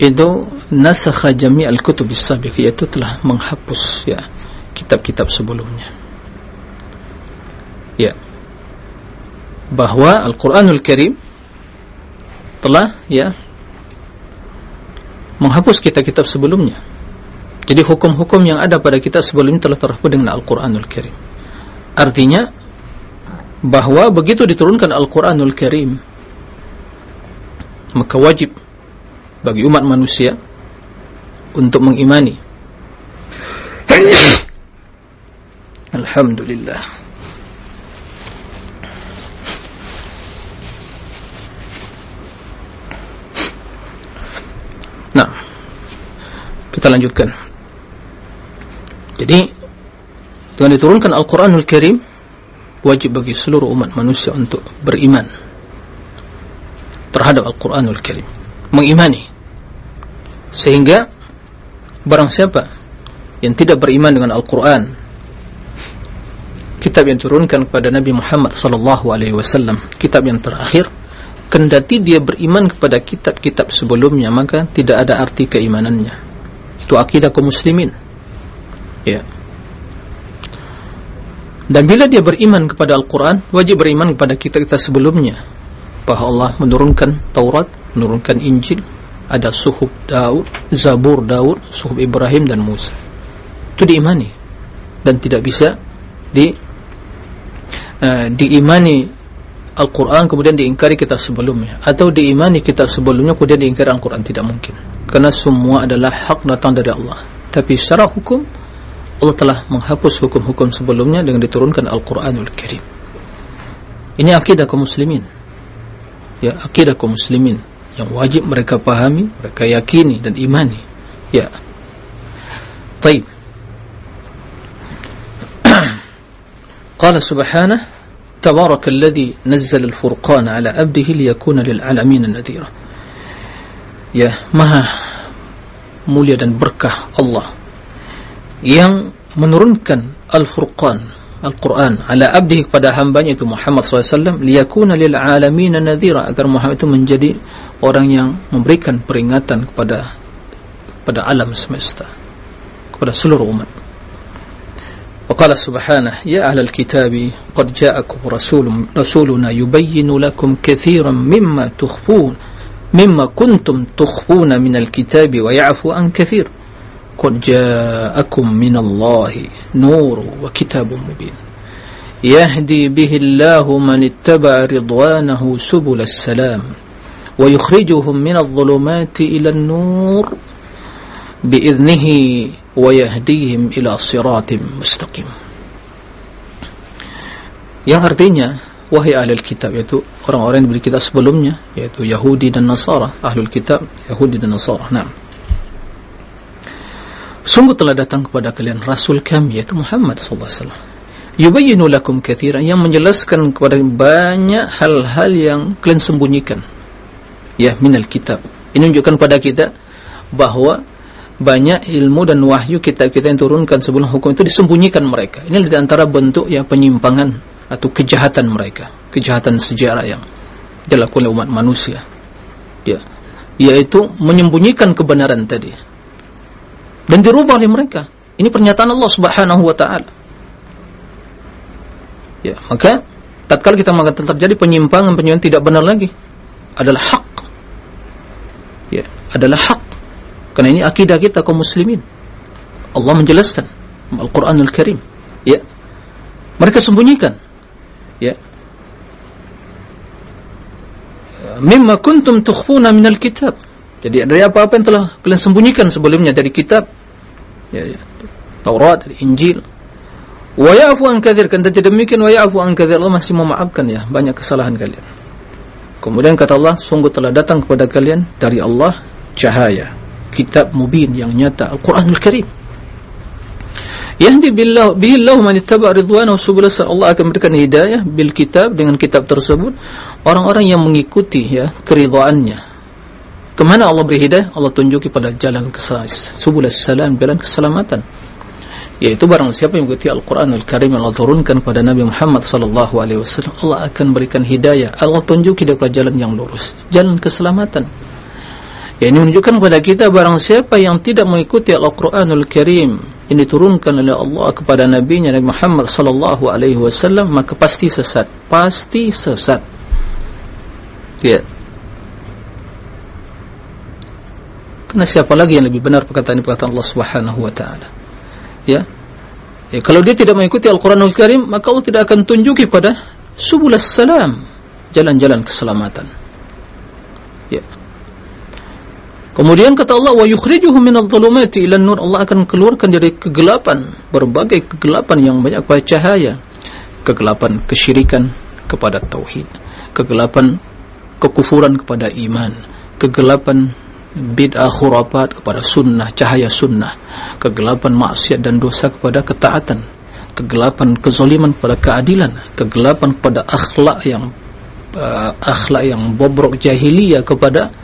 itu nasakha jami' al-kutub as-sabiq yaitu telah menghapus ya kitab-kitab sebelumnya. Ya. Bahawa Al-Qur'anul Karim telah ya menghapus kitab-kitab sebelumnya. Jadi hukum-hukum yang ada pada kita sebelum ini telah terhapus dengan Al-Quranul Karim. Artinya, bahawa begitu diturunkan Al-Quranul Karim, maka wajib bagi umat manusia untuk mengimani. Alhamdulillah. Kita lanjutkan. Jadi dengan diturunkan Al-Quranul Karim wajib bagi seluruh umat manusia untuk beriman terhadap Al-Quranul Karim. Mengimani. Sehingga barang siapa yang tidak beriman dengan Al-Quran kitab yang turunkan kepada Nabi Muhammad sallallahu alaihi wasallam kitab yang terakhir kendati dia beriman kepada kitab-kitab sebelumnya maka tidak ada arti keimanannya itu akidah kaum muslimin Ya. Dan bila dia beriman kepada Al-Quran, wajib beriman kepada kita-kita sebelumnya. Bahawa Allah menurunkan Taurat, menurunkan Injil, ada suhub Daud, Zabur Daud, suhub Ibrahim dan Musa. Itu diimani. Dan tidak bisa di uh, diimani Al-Quran kemudian diingkari kita sebelumnya. Atau diimani kita sebelumnya kemudian diingkari Al-Quran. Tidak mungkin. Karena semua adalah hak datang dari Allah. Tapi secara hukum, Allah telah menghapus hukum-hukum sebelumnya dengan diturunkan Al-Quranul Karim ini akidah kaum muslimin ya akidah kaum muslimin yang wajib mereka pahami mereka yakini dan imani ya taib qala subhanah tabarak alladhi nazzal al-furqan ala abdihi liyakuna lil'alamin nadira ya maha mulia dan berkah Allah yang menurunkan Al-Furqan Al-Quran ala abdi kepada hambanya itu Muhammad SAW liyakuna lil'alamina nadhira agar Muhammad itu menjadi orang yang memberikan peringatan kepada kepada alam semesta kepada seluruh umat وقال سبحانه يا أهل الكتاب قد جاءكم رسول رسولنا يبين لكم كثيرا مما تخفون مما كنتم تخفون من الكتاب ويعفو عن كثير. قد جاءكم من الله نور وكتاب مبين. يهدي به الله من اتبع رضوانه سبل السلام ويخرجهم من الظلمات إلى النور بإذنه ويهديهم إلى صراط مستقيم yang artinya wahai ahli kitab yaitu orang-orang yang diberi kitab sebelumnya yaitu Yahudi dan Nasara ahli kitab Yahudi dan Nasara nah sungguh telah datang kepada kalian rasul kami yaitu Muhammad sallallahu alaihi wasallam yubayyinu lakum katsiran yang menjelaskan kepada banyak hal-hal yang kalian sembunyikan ya minal kitab ini menunjukkan kepada kita bahawa banyak ilmu dan wahyu kitab-kitab yang turunkan sebelum hukum itu disembunyikan mereka. Ini di antara bentuk ya penyimpangan atau kejahatan mereka, kejahatan sejarah yang dilakukan oleh umat manusia. Ya, yaitu menyembunyikan kebenaran tadi. Dan dirubah oleh mereka. Ini pernyataan Allah Subhanahu wa taala. Ya, maka tatkala kita mengatakan terjadi penyimpangan-penyimpangan tidak benar lagi adalah hak. Ya, adalah hak Karena ini akidah kita kaum muslimin. Allah menjelaskan Al-Qur'anul Karim. Ya. Mereka sembunyikan. Ya. Mimma kuntum tukhfuna minal kitab. Jadi dari apa-apa yang telah kalian sembunyikan sebelumnya dari kitab. Ya, ya. Taurat, dari Injil. Wa ya'fu an katsir kan tidak demikian wa ya'fu an katsir Allah masih memaafkan ya banyak kesalahan kalian. Kemudian kata Allah sungguh telah datang kepada kalian dari Allah cahaya kitab mubin yang nyata Al-Quranul Karim. Yahdi billah billahu man ittaba ridwanahu subul Allah akan memberikan hidayah bil kitab dengan kitab tersebut. Orang-orang yang mengikuti ya keridhaannya kemana Allah beri hidayah? Allah tunjuki pada jalan kesalis subul salam jalan keselamatan. Yaitu barang siapa yang mengikuti Al-Quranul Karim yang Allah turunkan kepada Nabi Muhammad sallallahu alaihi wasallam Allah akan berikan hidayah. Allah tunjuki dia pada jalan yang lurus jalan keselamatan Ya, ini menunjukkan kepada kita barang siapa yang tidak mengikuti Al-Quranul Karim yang diturunkan oleh Allah kepada Nabi Nabi Muhammad sallallahu alaihi wasallam maka pasti sesat, pasti sesat. Ya. Karena siapa lagi yang lebih benar perkataan-perkataan Allah Subhanahu wa taala? Ya. Ya, kalau dia tidak mengikuti Al-Quranul Karim, maka Allah tidak akan tunjuki pada subul salam, jalan-jalan keselamatan. Ya. Kemudian kata Allah wa yukhrijuhum minadh dhulumati ila nur Allah akan keluarkan dari kegelapan berbagai kegelapan yang banyak pada cahaya. Kegelapan kesyirikan kepada tauhid. Kegelapan kekufuran kepada iman. Kegelapan bid'ah khurafat kepada sunnah cahaya sunnah. Kegelapan maksiat dan dosa kepada ketaatan. Kegelapan kezaliman kepada keadilan. Kegelapan kepada akhlak yang uh, akhlak yang bobrok jahiliyah kepada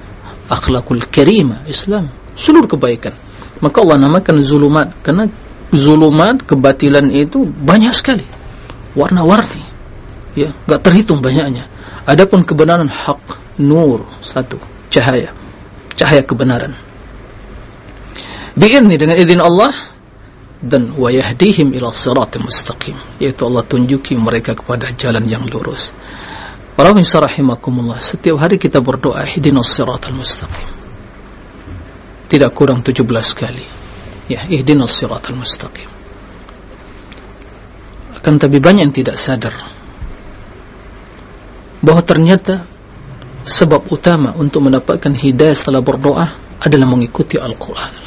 akhlakul karimah Islam. Seluruh kebaikan. Maka Allah namakan zulumat. Karena zulumat kebatilan itu banyak sekali. Warna-warni ya enggak terhitung banyaknya. Adapun kebenaran hak nur satu. Cahaya. Cahaya kebenaran. Biizni dengan izin Allah dan wa yahdihim ila siratal mustaqim. Yaitu Allah tunjuki mereka kepada jalan yang lurus Rahimakumullah, setiap hari kita berdoa ihdinas siratal mustaqim. Tidak kurang 17 kali. Ya, ihdinas siratal mustaqim. Akan tapi banyak yang tidak sadar bahawa ternyata sebab utama untuk mendapatkan hidayah setelah berdoa adalah mengikuti Al-Quran.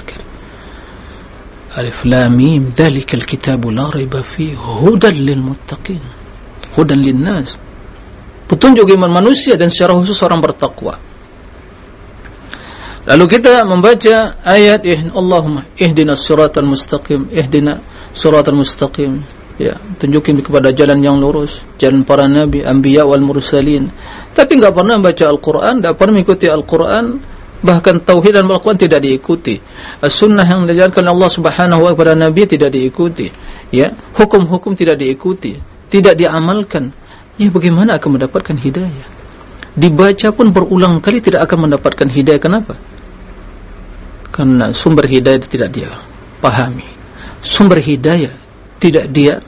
Alif Lam Mim, dalikal kitabu la raiba fihi hudan lil muttaqin. Hudan lin nas petunjuk iman manusia dan secara khusus orang bertakwa. Lalu kita membaca ayat Allahumma ihdinas siratal mustaqim ihdina siratal mustaqim. Ya tunjukin kepada jalan yang lurus jalan para nabi anbiya wal mursalin. Tapi enggak pernah membaca Al-Qur'an enggak pernah mengikuti Al-Qur'an bahkan tauhid dan Al-Qur'an tidak diikuti. As-sunnah yang diajarkan Allah Subhanahu wa kepada nabi tidak diikuti. Ya hukum-hukum tidak diikuti tidak diamalkan Ya bagaimana akan mendapatkan hidayah? Dibaca pun berulang kali tidak akan mendapatkan hidayah. Kenapa? Karena sumber hidayah tidak dia pahami. Sumber hidayah tidak dia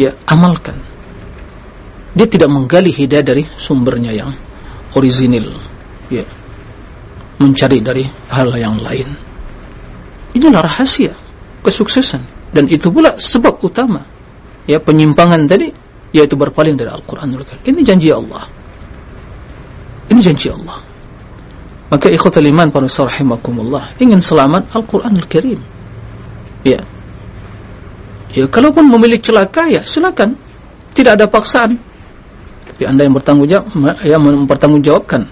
ya amalkan. Dia tidak menggali hidayah dari sumbernya yang orisinil ya mencari dari hal yang lain. Inilah rahasia kesuksesan. Dan itu pula sebab utama ya penyimpangan tadi yaitu berpaling dari Al-Quranul Karim. Ini janji Allah. Ini janji Allah. Maka ikhwatul iman para rahimakumullah ingin selamat Al-Quranul Karim. Ya. Ya kalaupun memilih celaka ya silakan. Tidak ada paksaan. Tapi anda yang bertanggung jawab ya mempertanggungjawabkan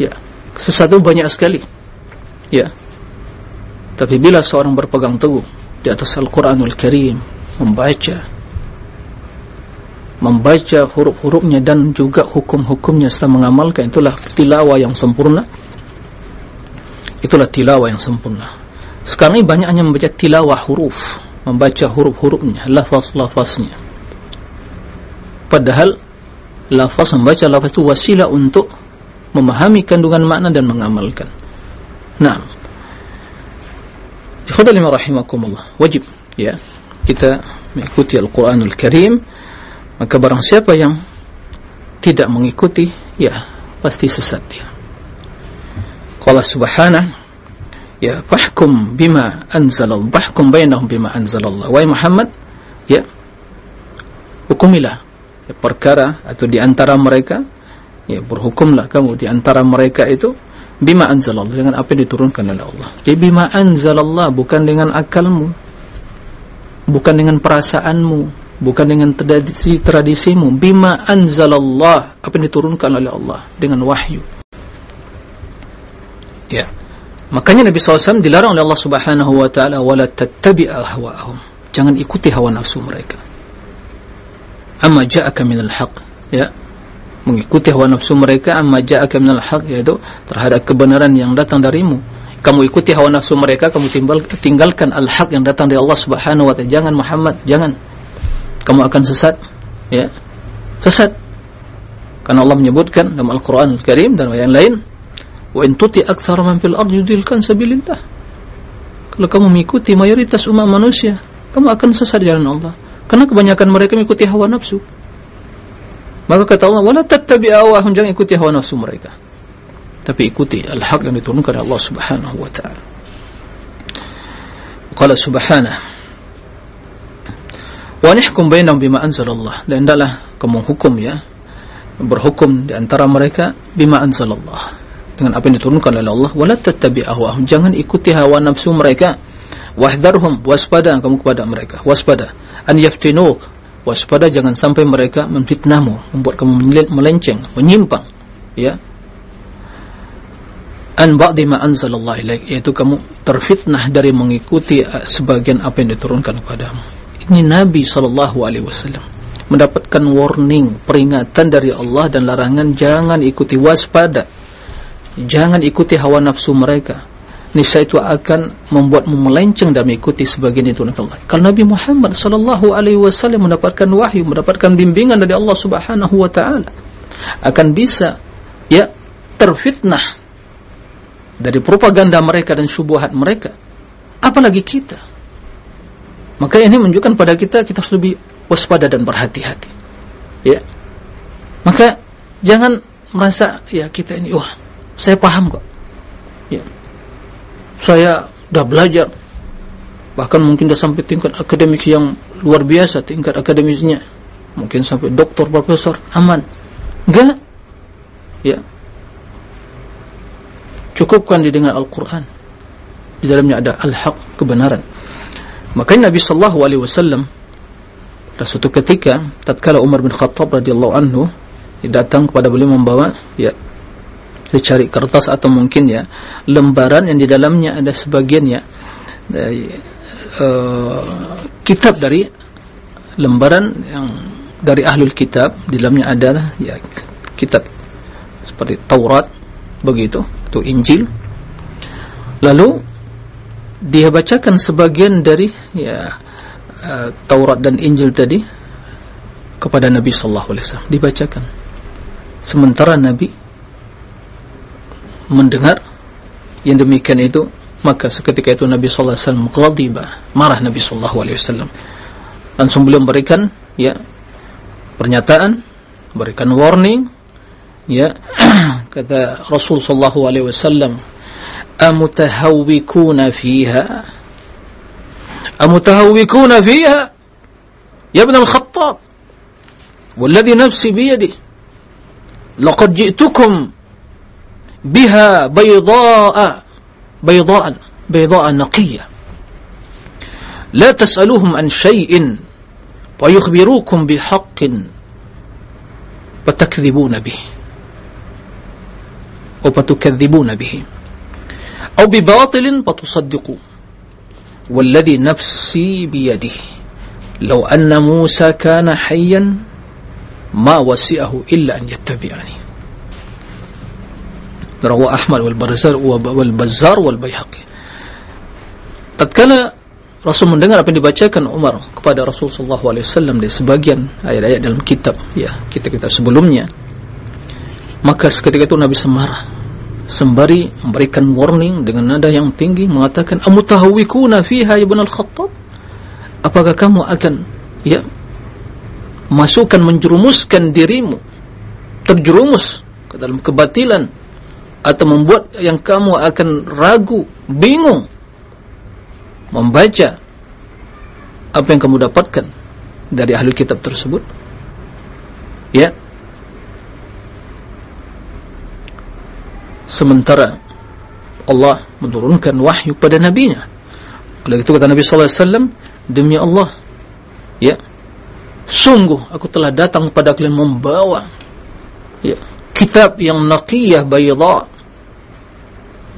ya sesuatu banyak sekali. Ya. Tapi bila seorang berpegang teguh di atas Al-Quranul Karim membaca membaca huruf-hurufnya dan juga hukum-hukumnya serta mengamalkan itulah tilawah yang sempurna. Itulah tilawah yang sempurna. Sekarang ini banyak hanya membaca tilawah huruf membaca huruf-hurufnya lafaz-lafaznya. Padahal lafaz membaca lafaz itu wasilah untuk memahami kandungan makna dan mengamalkan. Nah, Khadalimah rahimakumullah. Wajib ya kita mengikuti Al-Quranul Karim maka barang siapa yang tidak mengikuti ya pasti sesat dia. Qala subhanah ya fahkum bima anzalallah fahkum bainahum bima anzalallah. Wa Muhammad ya hukumilah ya, perkara atau di antara mereka ya berhukumlah kamu di antara mereka itu bima anzalallah dengan apa yang diturunkan oleh Allah. Jadi bima anzalallah bukan dengan akalmu bukan dengan perasaanmu bukan dengan tradisi tradisimu. Bima anzalallah. Apa yang diturunkan oleh Allah. Dengan wahyu. Ya. Makanya Nabi SAW dilarang oleh Allah Subhanahu Wa Taala wala tattabi ahwa'ahum jangan ikuti hawa nafsu mereka. Amma ja'aka minal haq ya. Mengikuti hawa nafsu mereka amma ja'aka minal haq yaitu terhadap kebenaran yang datang darimu. Kamu ikuti hawa nafsu mereka kamu timbal, tinggalkan al-haq yang datang dari Allah Subhanahu wa taala. Jangan Muhammad jangan kamu akan sesat ya sesat karena Allah menyebutkan dalam Al-Qur'an Al-Karim dan yang lain wa in tuti aktsara man fil ardi yudilkan sabilillah kalau kamu mengikuti mayoritas umat manusia kamu akan sesat jalan Allah Karena kebanyakan mereka mengikuti hawa nafsu. Maka kata Allah, "Wala tattabi' ahwahum," jangan ikuti hawa nafsu mereka. Tapi ikuti al-haq yang diturunkan Allah Subhanahu wa taala. Qala subhanahu Wa nihkum bainahum bima anzalallah. Dan hendaklah kamu hukum ya, berhukum di antara mereka bima anzalallah. Dengan apa yang diturunkan oleh Allah, "Wala tattabi' ahwahum," jangan ikuti hawa nafsu mereka. Wahdharhum, waspada kamu kepada mereka. Waspada an yaftinuk waspada jangan sampai mereka menfitnahmu membuat kamu melenceng menyimpang ya an ba'di ma anzalallahu ilaik yaitu kamu terfitnah dari mengikuti uh, sebagian apa yang diturunkan kepadamu ini Nabi sallallahu alaihi wasallam mendapatkan warning peringatan dari Allah dan larangan jangan ikuti waspada jangan ikuti hawa nafsu mereka niscaya itu akan membuatmu melenceng dan mengikuti sebagian itu Allah. Kalau Nabi Muhammad sallallahu alaihi wasallam mendapatkan wahyu, mendapatkan bimbingan dari Allah Subhanahu wa taala, akan bisa ya terfitnah dari propaganda mereka dan syubhat mereka. Apalagi kita. Maka ini menunjukkan pada kita kita harus lebih waspada dan berhati-hati. Ya. Maka jangan merasa ya kita ini wah, saya paham kok. Ya. Saya dah belajar. Bahkan mungkin dah sampai tingkat akademik yang luar biasa tingkat akademisnya. Mungkin sampai doktor, profesor, aman. Enggak. Ya. Cukupkan didengar Al-Quran. Di dalamnya ada al-haq kebenaran makanya Nabi Sallallahu Alaihi Wasallam pada suatu ketika tatkala Umar bin Khattab radhiyallahu anhu datang kepada beliau membawa ya saya cari kertas atau mungkin ya lembaran yang di dalamnya ada sebagian ya dari uh, kitab dari lembaran yang dari ahlul kitab di dalamnya ada ya kitab seperti Taurat begitu atau Injil. Lalu dia bacakan sebagian dari ya uh, Taurat dan Injil tadi kepada Nabi sallallahu alaihi wasallam. Dibacakan. Sementara Nabi mendengar yang demikian itu maka seketika itu Nabi sallallahu alaihi wasallam ghadiba marah Nabi sallallahu alaihi wasallam. Langsung beliau memberikan ya pernyataan berikan warning ya kata Rasul sallallahu alaihi wasallam amutahawwikuna fiha amutahawwikuna fiha ya ibn al-khattab والذي نفسي بيده لقد جئتكم بها بيضاء بيضاء بيضاء نقية. لا تسألوهم عن شيء ويخبروكم بحق وتكذبون به وتكذبون به. أو بباطل فتصدقوا والذي نفسي بيده لو أن موسى كان حيا ما وسعه إلا أن يتبعني رواه أحمد والبزار والبزار والبيهقي tatkala Rasul mendengar apa yang dibacakan Umar kepada Rasul sallallahu alaihi wasallam di sebagian ayat-ayat dalam kitab ya kitab-kitab sebelumnya maka ketika itu Nabi semarah sembari memberikan warning dengan nada yang tinggi mengatakan amutahawikuna fiha ibn al-khattab? Apakah kamu akan ya masukkan menjerumuskan dirimu terjerumus ke dalam kebatilan atau membuat yang kamu akan ragu bingung membaca apa yang kamu dapatkan dari ahli kitab tersebut? Ya sementara Allah menurunkan wahyu pada nabinya. Oleh itu kata Nabi sallallahu alaihi wasallam demi Allah ya sungguh aku telah datang kepada kalian membawa ya, kitab yang naqiyah bayda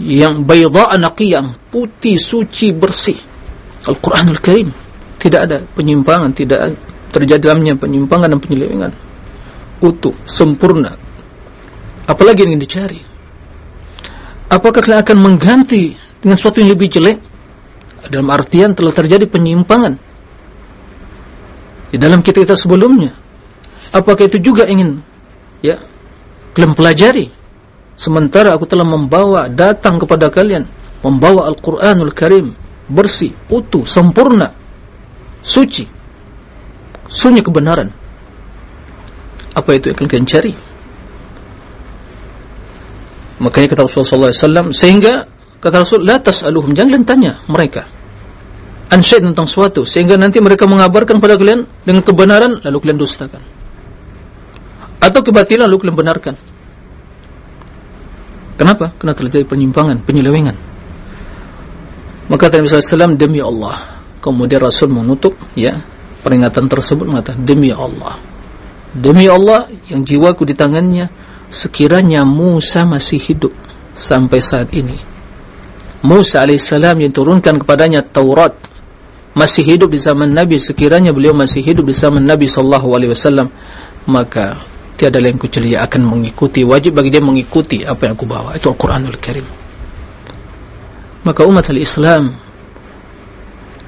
yang bayda naqiyah putih suci bersih. Al-Quranul Karim tidak ada penyimpangan tidak terjadi dalamnya penyimpangan dan penyelewengan. Utuh sempurna. Apalagi yang ingin dicari apakah kalian akan mengganti dengan sesuatu yang lebih jelek? Dalam artian telah terjadi penyimpangan. Di dalam kita-kita sebelumnya apakah itu juga ingin ya kalian pelajari? Sementara aku telah membawa datang kepada kalian membawa Al-Quranul Karim bersih, utuh, sempurna suci sunyi kebenaran. Apa itu yang kalian cari makanya kata Rasulullah SAW sehingga kata Rasul la tas'aluhum. Jangan tanya mereka. Ansyid tentang suatu sehingga nanti mereka mengabarkan pada kalian dengan kebenaran lalu kalian dustakan. Atau kebatilan lalu kalian benarkan. Kenapa? kerana terjadi penyimpangan, penyelewengan. Maka Nabi SAW demi Allah. Kemudian Rasul menutup ya peringatan tersebut mengatakan demi Allah. Demi Allah yang jiwaku di tangannya sekiranya Musa masih hidup sampai saat ini Musa AS yang turunkan kepadanya Taurat masih hidup di zaman Nabi sekiranya beliau masih hidup di zaman Nabi wasallam maka tiada lain kecuali akan mengikuti wajib bagi dia mengikuti apa yang aku bawa. Itu Al-Qur'anul Karim. Maka umat al-Islam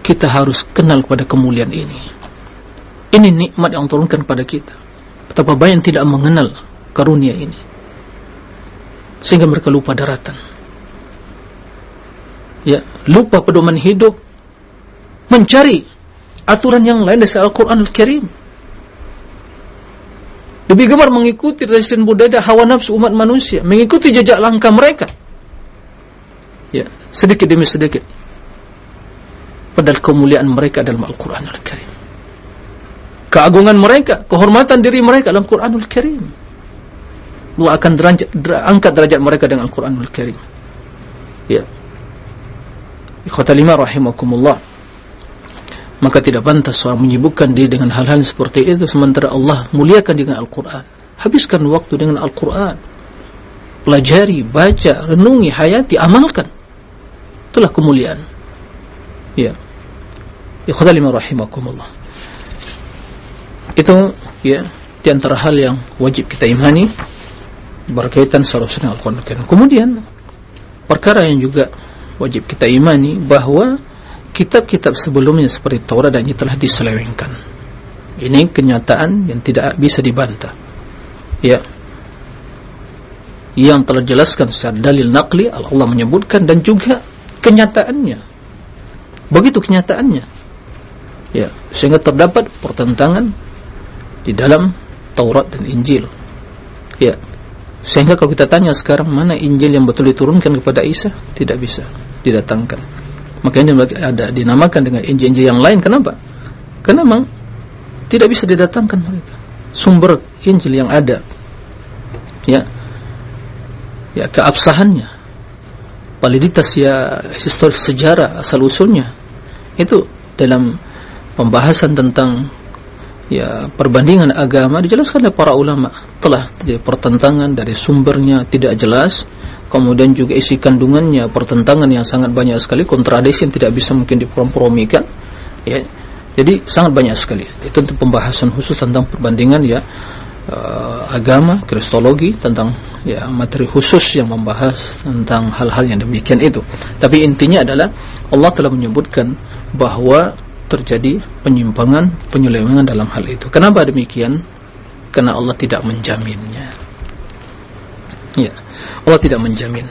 kita harus kenal kepada kemuliaan ini. Ini nikmat yang turunkan kepada kita. Betapa banyak yang tidak mengenal karunia ini. Sehingga mereka lupa daratan. Ya lupa pedoman hidup. Mencari aturan yang lain dari Al-Quran Al-Karim. Lebih gemar mengikuti tradisi budaya hawa nafsu umat manusia. Mengikuti jejak langkah mereka. Ya sedikit demi sedikit. Padahal kemuliaan mereka dalam Al-Quran Al-Karim. Keagungan mereka kehormatan diri mereka dalam Al-Quran Al-Karim Allah akan derajat, angkat derajat mereka dengan Al-Quran Al-Karim ya. Ikhwatalima rahimakumullah. Maka tidak pantas seorang menyibukkan diri dengan hal-hal seperti itu sementara Allah muliakan dengan Al-Quran. Habiskan waktu dengan Al-Quran. Pelajari, baca, renungi, hayati, amalkan. Itulah kemuliaan. Ya. Ikhdalimah rahimakumullah. Itu ya di antara hal yang wajib kita imani berkaitan seharusnya Al-Quran kemudian perkara yang juga wajib kita imani bahawa kitab-kitab sebelumnya seperti Taurat dan ini telah diselewengkan. Ini kenyataan yang tidak bisa dibantah. Ya. Yang telah jelaskan secara dalil naqli Allah menyebutkan dan juga kenyataannya. Begitu kenyataannya. Ya. Sehingga terdapat pertentangan di dalam Taurat dan Injil. Ya sehingga kalau kita tanya sekarang mana Injil yang betul diturunkan kepada Isa? Tidak bisa didatangkan. Makanya ada dinamakan dengan Injil-Injil yang lain. Kenapa? Karena memang tidak bisa didatangkan mereka. Sumber Injil yang ada. Ya. Ya keabsahannya. Validitas ya histori sejarah asal usulnya itu dalam pembahasan tentang ya perbandingan agama dijelaskan oleh para ulama. Telah terjadi pertentangan dari sumbernya tidak jelas. Kemudian juga isi kandungannya pertentangan yang sangat banyak sekali. Kontradiksi yang tidak bisa mungkin dikompromikan. Ya jadi sangat banyak sekali. Itu untuk pembahasan khusus tentang perbandingan ya uh, agama kristologi tentang ya materi khusus yang membahas tentang hal-hal yang demikian itu. Tapi intinya adalah Allah telah menyebutkan bahawa terjadi penyimpangan, penyelewengan dalam hal itu. Kenapa demikian? Karena Allah tidak menjaminnya. Ya, Allah tidak menjamin.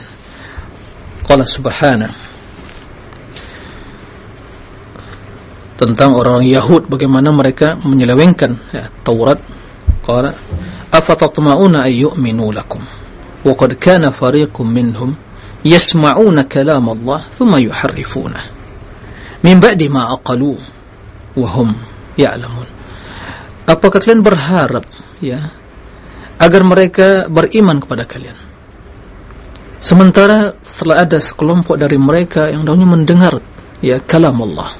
Qala subhanahu tentang orang Yahud bagaimana mereka menyelewengkan ya, Taurat. Qala afatatma'una ay yu'minu lakum wa qad kana fariqun minhum yasma'una kalam Allah thumma yuharrifunah min ba'di ma aqalu wa hum ya'lamun. Apakah kalian berharap ya agar mereka beriman kepada kalian? Sementara setelah ada sekelompok dari mereka yang dahulu mendengar ya kalam Allah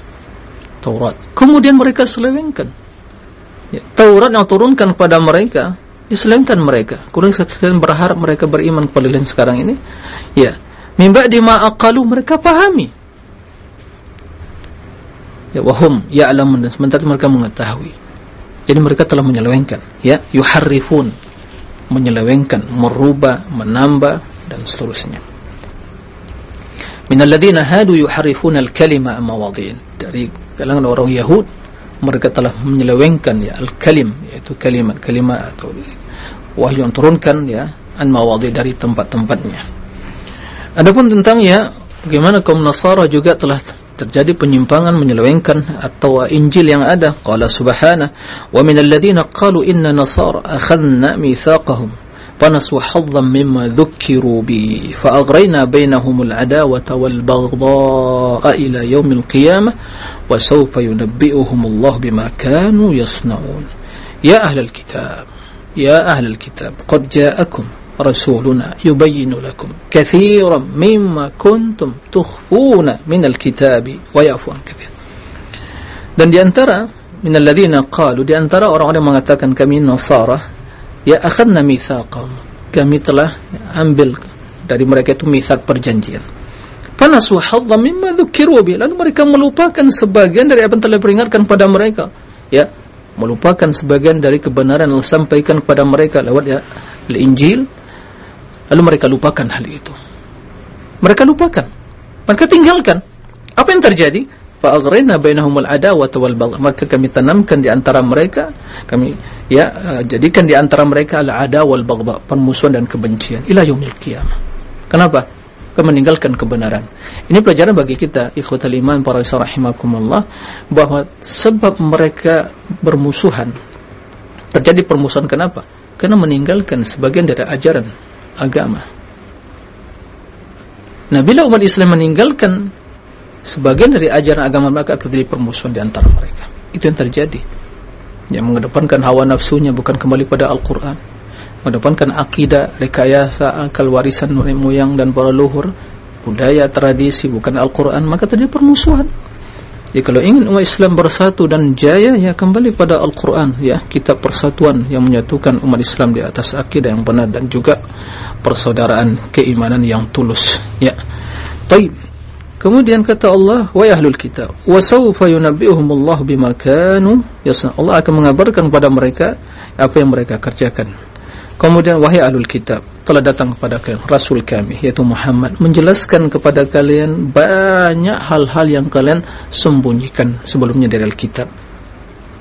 Taurat. Kemudian mereka selewengkan. Ya, Taurat yang turunkan kepada mereka diselewengkan mereka. Kemudian kalian berharap mereka beriman kepada kalian sekarang ini? Ya mimba di ma'aqalu mereka pahami ya wahum ya'lamun dan sementara mereka mengetahui. Jadi mereka telah menyelewengkan. Ya yuharrifun menyelewengkan merubah menambah dan seterusnya. Minal ladina hadu yuharrifun al-kalima mawadhin. Dari kalangan orang Yahud mereka telah menyelewengkan ya al-kalim yaitu kalimat-kalimat atau wahyu yang turunkan ya an mawadhi dari tempat-tempatnya. Adapun tentang ya bagaimana kaum Nasara juga telah terjadi penyimpangan menyelewengkan atau Injil yang ada. Qala subhana wa minal ladina qalu inna nasara akhadna mitsaqahum fanasu haddan mimma dhukiru bi fa aghrayna bainahum al adawata wal baghdha ila yawm al qiyamah wa sawfa yunabbi'uhum Allah bima kanu yasna'un. Ya ahli al rasuluna yubayyinu lakum kathiran mimma kuntum tukhfuna min alkitabi wa yafu an kathir dan di antara min alladhina qalu di antara orang-orang yang mengatakan kami nasara ya akhadna mitsaqam kami telah ambil dari mereka itu mitsaq perjanjian. Fanasu hadza mimma dhukiru bi. Lalu mereka melupakan sebagian dari apa yang telah peringatkan pada mereka. Ya melupakan sebagian dari kebenaran yang disampaikan kepada mereka lewat ya Injil Lalu mereka lupakan hal itu. Mereka lupakan. Mereka tinggalkan. Apa yang terjadi? Fa'aghrina bainahumul adawata wal bagh. Maka kami tanamkan di antara mereka, kami ya uh, jadikan di antara mereka al-ada wal bagh, permusuhan dan kebencian ila yaumil qiyamah. Kenapa? Kami meninggalkan kebenaran. Ini pelajaran bagi kita ikhwatul iman para rahimakumullah bahwa sebab mereka bermusuhan terjadi permusuhan kenapa? Karena meninggalkan sebagian dari ajaran agama. Nah, bila umat Islam meninggalkan sebagian dari ajaran agama mereka terjadi permusuhan di antara mereka. Itu yang terjadi. Yang mengedepankan hawa nafsunya bukan kembali pada Al-Quran. Mengedepankan akidah, rekayasa, akal warisan nenek moyang dan para luhur. Budaya, tradisi bukan Al-Quran. Maka terjadi permusuhan. Jadi kalau ingin umat Islam bersatu dan jaya ya kembali pada Al-Quran ya kitab persatuan yang menyatukan umat Islam di atas akidah yang benar dan juga persaudaraan keimanan yang tulus ya. Baik. Kemudian kata Allah wa ahlul kitab wa sawfa yunabbi'uhum Allah bima kanu yasna. Allah akan mengabarkan kepada mereka apa yang mereka kerjakan. Kemudian wahai ahlul kitab telah datang kepada kalian rasul kami yaitu Muhammad menjelaskan kepada kalian banyak hal-hal yang kalian sembunyikan sebelumnya dari Alkitab.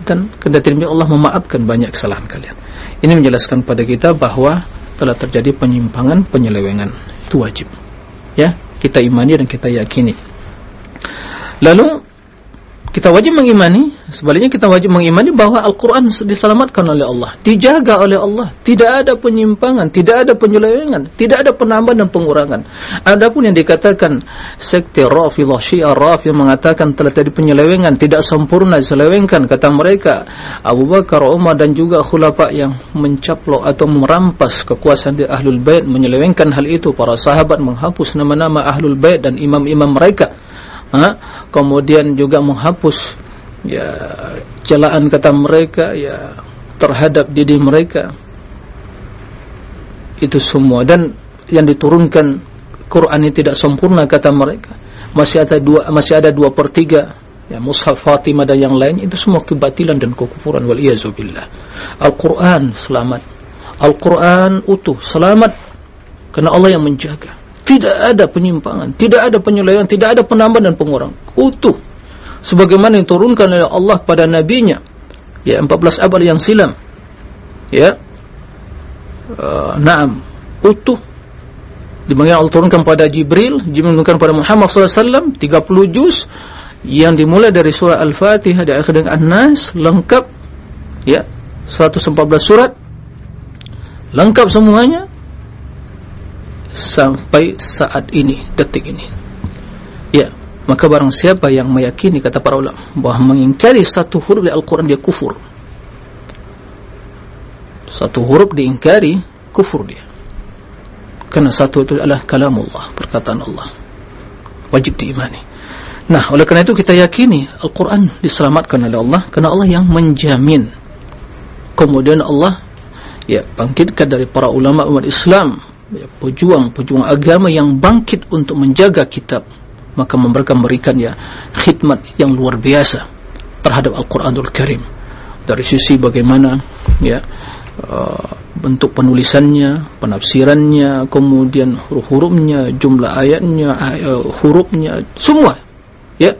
Dan kendati Allah memaafkan banyak kesalahan kalian. Ini menjelaskan kepada kita bahawa telah terjadi penyimpangan penyelewengan. Itu wajib. Ya kita imani dan kita yakini. Lalu kita wajib mengimani sebaliknya kita wajib mengimani bahwa Al-Quran diselamatkan oleh Allah dijaga oleh Allah. Tidak ada penyimpangan tidak ada penyelewengan tidak ada penambahan dan pengurangan. Adapun yang dikatakan sekte Rafidah Syiah yang mengatakan telah terjadi penyelewengan tidak sempurna diselewengkan kata mereka Abu Bakar, Umar dan juga khulafah yang mencaplok atau merampas kekuasaan di Ahlul Bait menyelewengkan hal itu. Para sahabat menghapus nama-nama Ahlul Bait dan imam-imam mereka ha? kemudian juga menghapus ya celaan kata mereka ya terhadap diri mereka. Itu semua. Dan yang diturunkan Quran ini tidak sempurna kata mereka. Masih ada dua masih ada dua per tiga. Ya mushaf Fatimah dan yang lain itu semua kebatilan dan kekufuran. Wal iazubillah Al-Quran selamat. Al-Quran utuh selamat. Karena Allah yang menjaga tidak ada penyimpangan, tidak ada penyelewengan, tidak ada penambahan dan pengurang. Utuh. Sebagaimana yang turunkan oleh Allah kepada nabinya. Ya, 14 abad yang silam. Ya. Uh, naam, utuh. Dimana Allah turunkan pada Jibril, Jibril turunkan pada Muhammad SAW, 30 juz yang dimulai dari surah Al-Fatihah di akhir dengan An-Nas lengkap ya 114 surat lengkap semuanya sampai saat ini, detik ini. Ya, maka barang siapa yang meyakini kata para ulama bahawa mengingkari satu huruf di Al-Quran dia kufur. Satu huruf diingkari, kufur dia. Karena satu itu adalah kalamullah, perkataan Allah. Wajib diimani. Nah, oleh karena itu kita yakini Al-Quran diselamatkan oleh Allah karena Allah yang menjamin. Kemudian Allah ya bangkitkan dari para ulama umat Islam pejuang-pejuang agama yang bangkit untuk menjaga kitab maka mereka memberikan ya khidmat yang luar biasa terhadap Al-Quranul Karim. Dari sisi bagaimana ya uh, bentuk penulisannya penafsirannya kemudian huruf-hurufnya jumlah ayatnya uh, hurufnya semua ya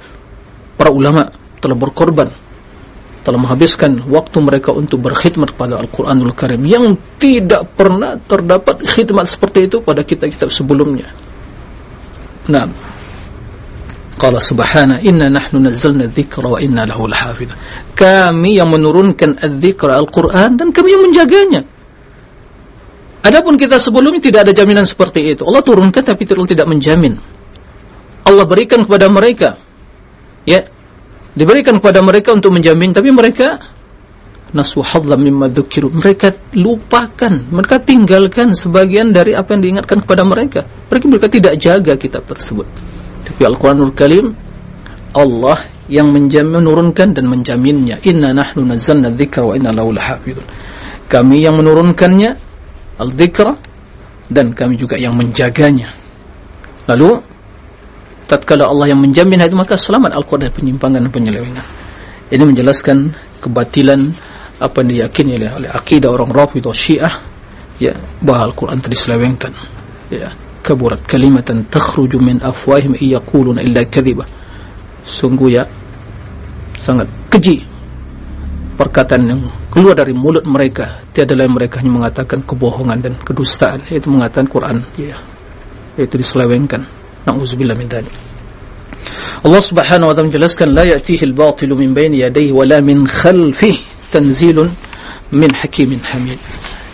para ulama telah berkorban telah menghabiskan waktu mereka untuk berkhidmat pada Al-Quranul Karim yang tidak pernah terdapat khidmat seperti itu pada kitab-kitab sebelumnya. Nah, Qala subhana inna nahnu nazzalna dzikra wa inna lahu lahafidh. Kami yang menurunkan adzikra Al-Quran dan kami yang menjaganya. Adapun kita sebelumnya tidak ada jaminan seperti itu. Allah turunkan tapi tidak menjamin. Allah berikan kepada mereka ya diberikan kepada mereka untuk menjamin tapi mereka nasu hadzam mimma dzukiru. Mereka lupakan mereka tinggalkan sebagian dari apa yang diingatkan kepada mereka. Mereka mereka tidak jaga kitab tersebut. Tapi Al-Qur'anul Karim Allah yang menjamin menurunkan dan menjaminnya. Inna nahnu nazzalna dzikra wa inna lahu lahafizun kami yang menurunkannya al-dzikra dan kami juga yang menjaganya. Lalu tatkala Allah yang menjamin itu maka selamat Al-Quran dari penyimpangan dan penyelewengan ini menjelaskan kebatilan apa yang diyakini oleh, oleh akidah orang Rafidah Syiah ya bahawa Al-Quran telah diselewengkan. Ya kaburat kalimatan takhruju min afwahim iyaquluna illa kadhiba. Sungguh ya sangat keji perkataan yang keluar dari mulut mereka. Tiada lain mereka hanya mengatakan kebohongan dan kedustaan itu mengatakan Quran ya itu diselewengkan Nauzubillah min dzalik. Allah Subhanahu wa taala menjelaskan la ya'tihi al-batilu min bayni yadayhi wa la min khalfihi tanzilun min hakimin hamid.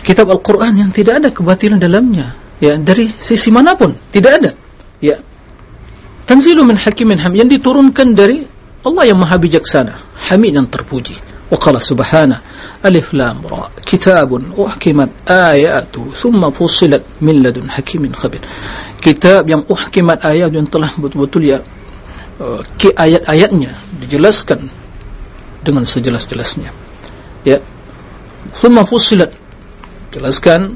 Kitab Al-Qur'an yang tidak ada kebatilan dalamnya ya dari sisi manapun tidak ada. Ya. Tanzilun min hakimin hamid yang diturunkan dari Allah yang Maha Bijaksana, Hamid yang terpuji. Subhanahu Alif Lam Ra Kitabun uhkimat ayatu Thumma fusilat min ladun hakimin khabir Kitab yang uhkimat ayat yang telah betul-betul ya Ki ayat-ayatnya Dijelaskan Dengan sejelas-jelasnya. Ya. Thumma fusilat Jelaskan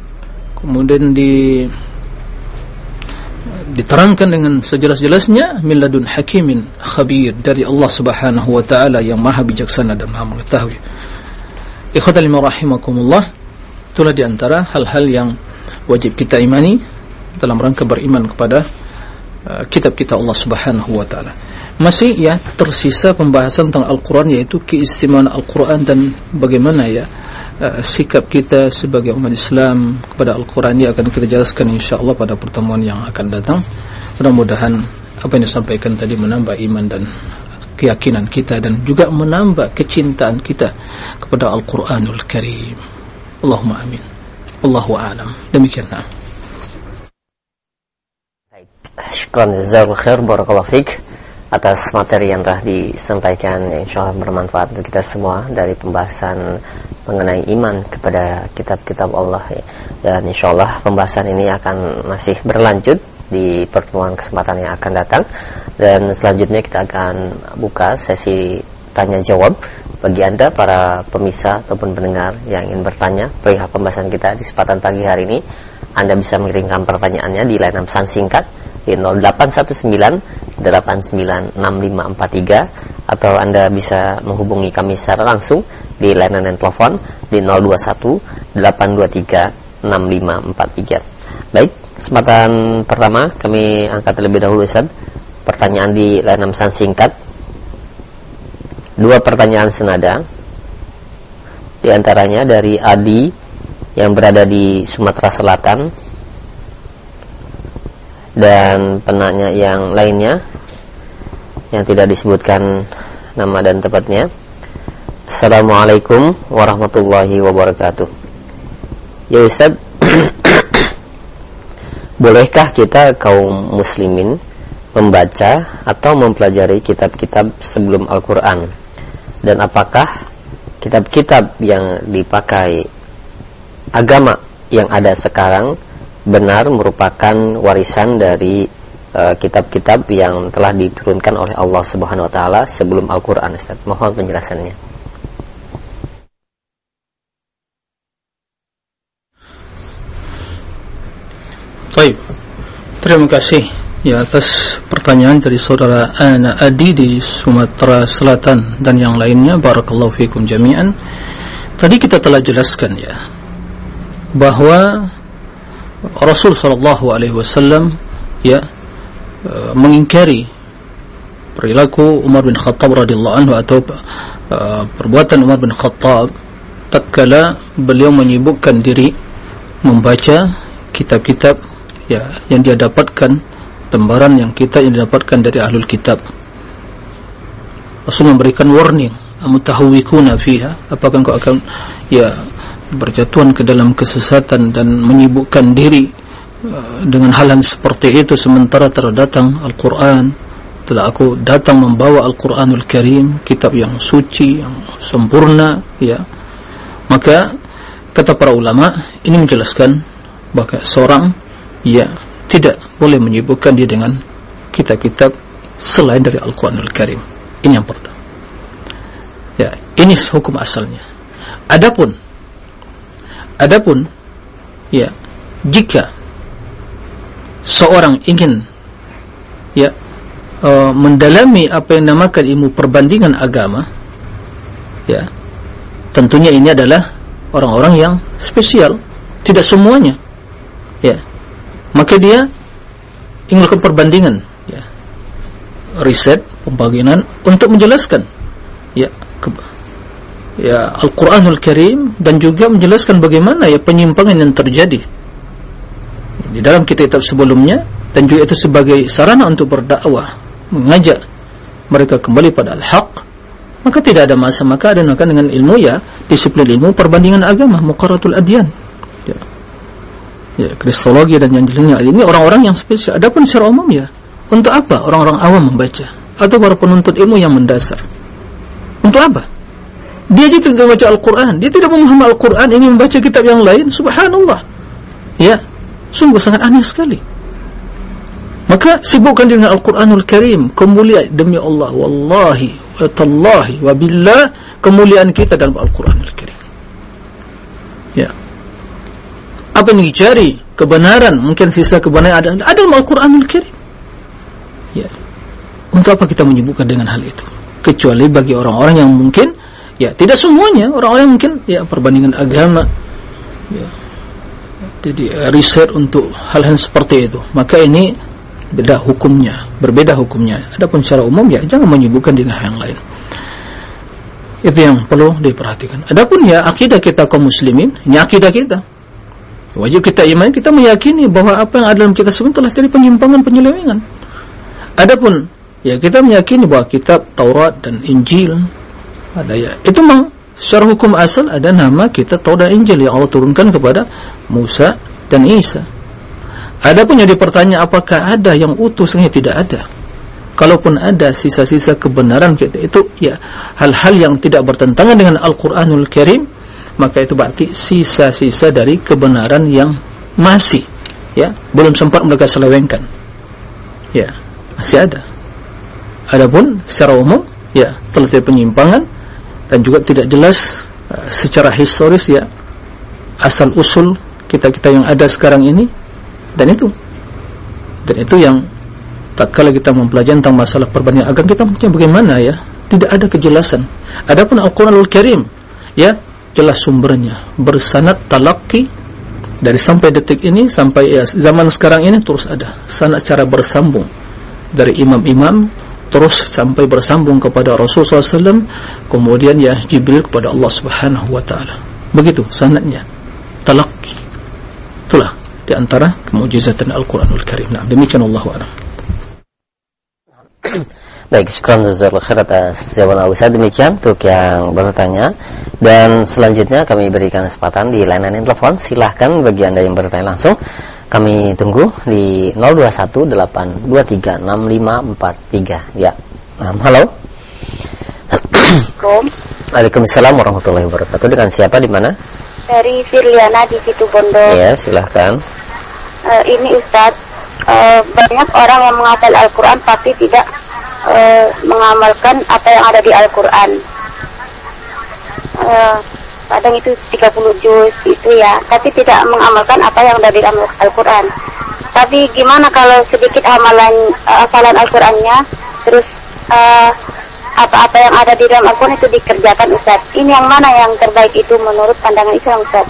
Kemudian di diterangkan dengan sejelas-jelasnya min ladun hakimin khabir dari Allah Subhanahu wa taala yang maha bijaksana dan maha mengetahui. Ikhwatal lima rahimakumullah Itulah diantara hal-hal yang Wajib kita imani Dalam rangka beriman kepada uh, Kitab kita Allah subhanahu wa ta'ala. Masih ya tersisa pembahasan tentang Al-Quran Yaitu keistimewaan Al-Quran Dan bagaimana ya uh, Sikap kita sebagai umat Islam Kepada Al-Quran Ini akan kita jelaskan insyaAllah pada pertemuan yang akan datang. Mudah-mudahan Apa yang disampaikan tadi menambah iman dan keyakinan kita dan juga menambah kecintaan kita kepada Al-Quranul Karim. Allahumma amin. Allahu a'lam. Demikianlah baik. Syukran jazakallahu khair. Barakallahu fik atas materi yang telah disampaikan insyaallah bermanfaat untuk kita semua dari pembahasan mengenai iman kepada kitab-kitab Allah dan insyaallah pembahasan ini akan masih berlanjut di pertemuan kesempatan yang akan datang. Dan selanjutnya kita akan buka sesi tanya jawab bagi anda para pemirsa ataupun pendengar yang ingin bertanya. Perihal pembahasan kita di kesempatan pagi hari ini anda bisa mengirimkan pertanyaannya di layanan pesan singkat di 0819896543 atau Anda bisa menghubungi kami secara langsung di layanan telepon di 0218236543. Baik, kesempatan pertama kami angkat terlebih dahulu Ustaz. Pertanyaan di layanan pesan singkat. Dua pertanyaan senada. Di antaranya dari Adi yang berada di Sumatera Selatan dan penanya yang lainnya yang tidak disebutkan nama dan tempatnya. Assalamualaikum warahmatullahi wabarakatuh. Ya Ustaz Bolehkah kita kaum muslimin membaca atau mempelajari kitab-kitab sebelum Al-Quran? Dan apakah kitab-kitab yang dipakai agama yang ada sekarang benar merupakan warisan dari eh, kitab-kitab uh, yang telah diturunkan oleh Allah Subhanahu wa taala sebelum Al-Qur'an Ustaz. Mohon penjelasannya. Baik. Terima kasih ya atas pertanyaan dari saudara Ana Adi di Sumatera Selatan dan yang lainnya barakallahu fikum jami'an. Tadi kita telah jelaskan ya bahwa Rasul sallallahu alaihi wasallam ya uh, mengingkari perilaku Umar bin Khattab radhiyallahu anhu atau uh, perbuatan Umar bin Khattab tatkala beliau menyibukkan diri membaca kitab-kitab ya yang dia dapatkan lembaran yang kita yang didapatkan dari ahlul kitab. Rasul memberikan warning amutahawikuna fiha? Apakah engkau akan ya berjatuhan ke dalam kesesatan dan menyibukkan diri uh, dengan hal yang seperti itu sementara terdatang Al-Quran. Telah aku datang membawa Al-Quranul Karim kitab yang suci yang sempurna ya. Maka kata para ulama ini menjelaskan bahwa seorang ya tidak boleh menyibukkan dia dengan kitab-kitab selain dari Al-Quranul Karim. Ini yang pertama. Ya ini hukum asalnya. Adapun Adapun ya jika seorang ingin ya uh, mendalami apa yang namakan ilmu perbandingan agama ya tentunya ini adalah orang-orang yang spesial. Tidak semuanya ya. Maka dia ingin melakukan perbandingan ya riset pembagian untuk menjelaskan ya ya Al-Quranul Karim dan juga menjelaskan bagaimana ya penyimpangan yang terjadi. Di dalam kitab-kitab sebelumnya dan juga itu sebagai sarana untuk berdakwah mengajak mereka kembali pada Al-Haq maka tidak ada masa maka ada maka dengan ilmu ya disiplin ilmu perbandingan agama Muqaratul Adyan. Ya, ya kristologi dan yang jelasnya ini orang-orang yang spesial. Adapun secara umum ya untuk apa orang-orang awam membaca? Atau para penuntut ilmu yang mendasar? Untuk apa dia juga tidak membaca Al-Quran. Dia tidak memahami Al-Quran ini membaca kitab yang lain. Subhanallah. Ya. Sungguh sangat aneh sekali. Maka sibukkan dengan Al-Quranul Karim. Kemuliaan demi Allah. Wallahi wa tallahi wa billah. Kemuliaan kita dalam Al-Quranul Karim. Ya. Apa yang dicari? Kebenaran. Mungkin sisa kebenaran ada. Ada dalam Al-Quranul Karim. Ya. Untuk apa kita menyibukkan dengan hal itu? Kecuali bagi orang-orang yang mungkin ya tidak semuanya. Orang-orang mungkin ya perbandingan agama ya jadi eh, riset untuk hal-hal seperti itu. Maka ini beda hukumnya berbeda hukumnya. Adapun secara umum ya jangan menyibukkan dengan yang lain. Itu yang perlu diperhatikan. Adapun ya akidah kita kaum muslimin ini akidah kita. Wajib kita iman kita meyakini bahwa apa yang ada dalam kita semua telah terjadi penyimpangan penyelewengan. Adapun ya kita meyakini bahwa kitab Taurat dan Injil ada ya. Itu memang secara hukum asal ada nama kitab Taurat Injil yang Allah turunkan kepada Musa dan Isa. Adapun yang dipertanya apakah ada yang utuh sebenarnya tidak ada. Kalaupun ada sisa-sisa kebenaran kita itu ya hal-hal yang tidak bertentangan dengan Al-Quranul Karim maka itu berarti sisa-sisa dari kebenaran yang masih ya belum sempat mereka selewengkan. Ya masih ada. Adapun secara umum ya telah terjadi penyimpangan dan juga tidak jelas uh, secara historis ya asal usul kita-kita yang ada sekarang ini dan itu. Dan itu yang tak kala kita mempelajari tentang masalah perbandingan agama kita mungkin bagaimana ya. Tidak ada kejelasan. Adapun Al-Quranul Karim ya jelas sumbernya. Bersanad talaqi dari sampai detik ini sampai ya, zaman sekarang ini terus ada sanad cara bersambung dari imam-imam terus sampai bersambung kepada Rasulullah SAW kemudian ya Jibril kepada Allah Subhanahu Wa Taala begitu sanadnya talaqi itulah di antara kemujizatan Al-Quranul Karim nah, demikian Allah Wa Baik, syukran jazakallahu khair atas jawaban Ustaz. Demikian untuk yang bertanya. Dan selanjutnya kami berikan kesempatan di layanan telepon. Silahkan bagi Anda yang bertanya langsung. Kami tunggu di 0218236543. Ya. Um, halo. Assalamualaikum. Waalaikumsalam warahmatullahi wabarakatuh. Dengan siapa di mana? Dari Firliana di Situ Bondo. Ya, silahkan. Uh, ini Ustaz, uh, banyak orang yang menghafal Al-Quran tapi tidak uh, mengamalkan apa yang ada di Al-Quran. Uh, kadang itu 30 juz itu ya, tapi tidak mengamalkan apa yang ada di Al-Quran. Tapi gimana kalau sedikit amalan uh, hafalan Al-Qurannya, terus apa-apa uh, yang ada di dalam Al-Quran itu dikerjakan Ustaz. Ini yang mana yang terbaik itu menurut pandangan Islam Ustaz?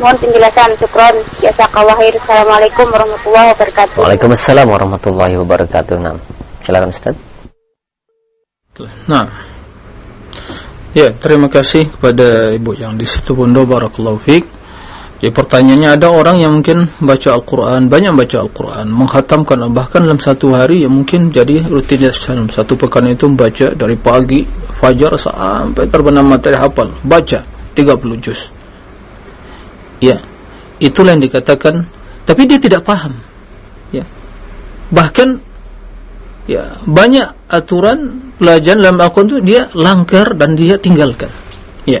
Mohon penjelasan, syukron. Jazakallah khair. Assalamualaikum warahmatullahi wabarakatuh. Waalaikumsalam warahmatullahi wabarakatuh. Nah, silakan Ustaz. Nah, ya terima kasih kepada ibu yang di situ Bondo Barakallahu Fik. Ya pertanyaannya ada orang yang mungkin baca Al-Quran, banyak baca Al-Quran, menghatamkan bahkan dalam satu hari yang mungkin jadi rutinitas dalam satu pekan itu membaca dari pagi fajar sampai terbenam materi hafal, baca 30 juz. Ya, itulah yang dikatakan, tapi dia tidak paham. Ya, bahkan ya banyak aturan pelajaran dalam Al-Quran itu dia langgar dan dia tinggalkan. Ya.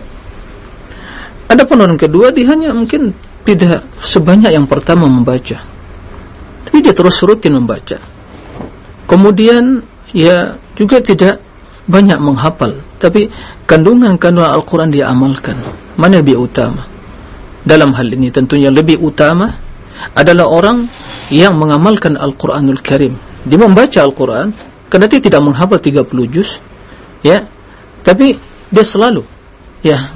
Ada penurunan kedua dia hanya mungkin tidak sebanyak yang pertama membaca. Tapi dia terus rutin membaca. Kemudian ya juga tidak banyak menghafal. Tapi kandungan-kandungan Al-Quran dia amalkan. Mana lebih utama? Dalam hal ini tentunya lebih utama adalah orang yang mengamalkan Al-Quranul Karim dia membaca Al-Quran karena dia tidak menghafal 30 juz ya. Tapi dia selalu ya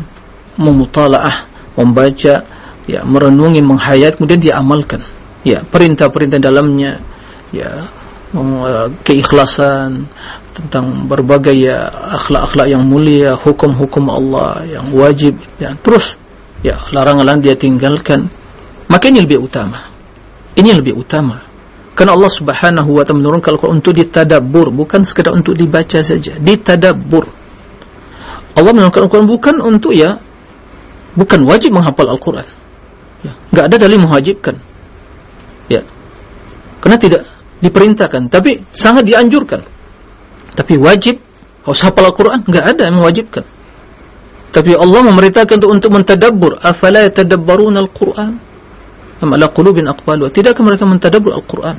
memutalaah membaca ya merenungi menghayat kemudian dia amalkan ya perintah-perintah dalamnya ya eh, keikhlasan tentang berbagai ya akhlak-akhlak yang mulia hukum-hukum Allah yang wajib ya terus ya larangan-larangan dia tinggalkan. Maka ini lebih utama. Ini lebih utama Karena Allah Subhanahu wa taala menurunkan Al-Qur'an untuk ditadabbur, bukan sekadar untuk dibaca saja, ditadabbur. Allah menurunkan Al-Qur'an bukan untuk ya bukan wajib menghafal Al-Qur'an. Ya, enggak ada dalil mewajibkan. Ya. Karena tidak diperintahkan, tapi sangat dianjurkan. Tapi wajib harus hafal Al-Qur'an, enggak ada yang mewajibkan. Tapi Allah memerintahkan untuk untuk mentadabbur, afala yatadabbaruna al-Qur'an? Am ala qulubin aqbalu tidakkah mereka mentadabbur Al-Qur'an?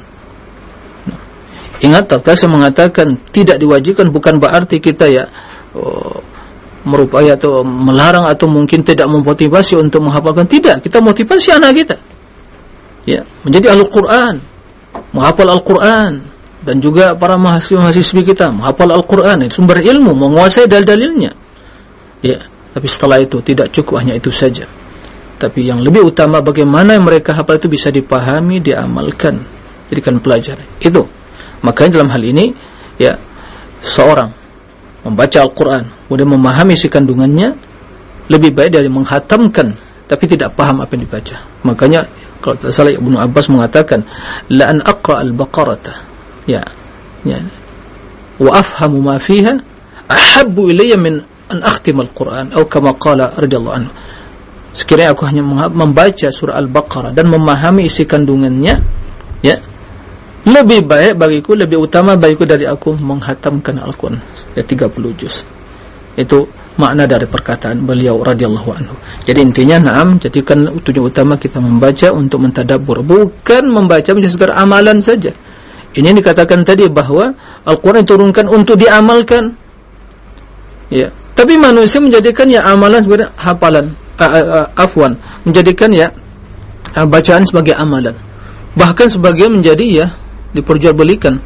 Ingat tak saya mengatakan tidak diwajibkan bukan berarti kita ya oh, merupaya atau melarang atau mungkin tidak memotivasi untuk menghafalkan. Tidak kita motivasi anak kita. Ya menjadi Al-Qur'an menghafal Al-Qur'an. Dan juga para mahasiswa-mahasiswi kita menghafal Al-Qur'an itu sumber ilmu menguasai dalil-dalilnya. Ya tapi setelah itu tidak cukup hanya itu saja tapi yang lebih utama bagaimana mereka hafal itu bisa dipahami, diamalkan, jadikan pelajaran. Itu. Makanya dalam hal ini ya seorang membaca Al-Qur'an, kemudian memahami isi kandungannya lebih baik dari menghatamkan tapi tidak paham apa yang dibaca. Makanya kalau tidak salah Ibnu Abbas mengatakan aqra al-baqarah. Ya. Ya. wa afhamu ma fiha ahabbu ilayya min an akhtim al-Quran atau kama qala radhiyallahu anhu sekiranya aku hanya membaca surah Al-Baqarah dan memahami isi kandungannya ya lebih baik bagiku lebih utama bagiku dari aku menghatamkan Al-Quran. Ya 30 juz. Itu makna dari perkataan beliau radhiyallahu anhu. Jadi intinya na'am jadikan tujuan utama kita membaca untuk mentadabbur bukan membaca menjadi sekedar amalan saja. Ini dikatakan tadi bahawa Al-Quran diturunkan untuk diamalkan. Ya tapi manusia menjadikan ya amalan sebagai hafalan uh, uh, afwan menjadikan ya bacaan sebagai amalan. Bahkan sebagian menjadi ya diperjualbelikan.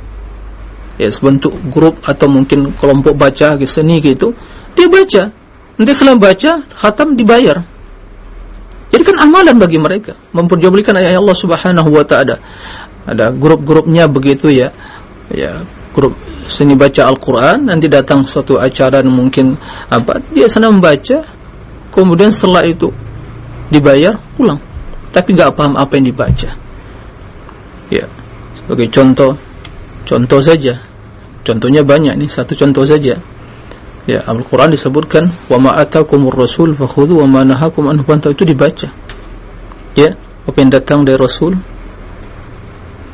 Ya sebentuk grup atau mungkin kelompok baca seni gitu dia baca. Nanti setelah baca khatam dibayar. Jadi kan amalan bagi mereka memperjualbelikan ayat Allah subhanahu wa ta'ala. Ada grup-grupnya begitu ya. Ya grup seni baca Al-Quran nanti datang suatu acara mungkin apa dia senang membaca kemudian setelah itu dibayar pulang. Tapi nggak paham apa yang dibaca. Ya sebagai contoh contoh saja. Contohnya banyak nih satu contoh saja. Ya Al-Quran disebutkan wa ma'atakumur rasul fakhudhu wa ma'nahakum anhu. Pantau itu dibaca. Ya apa yang datang dari Rasul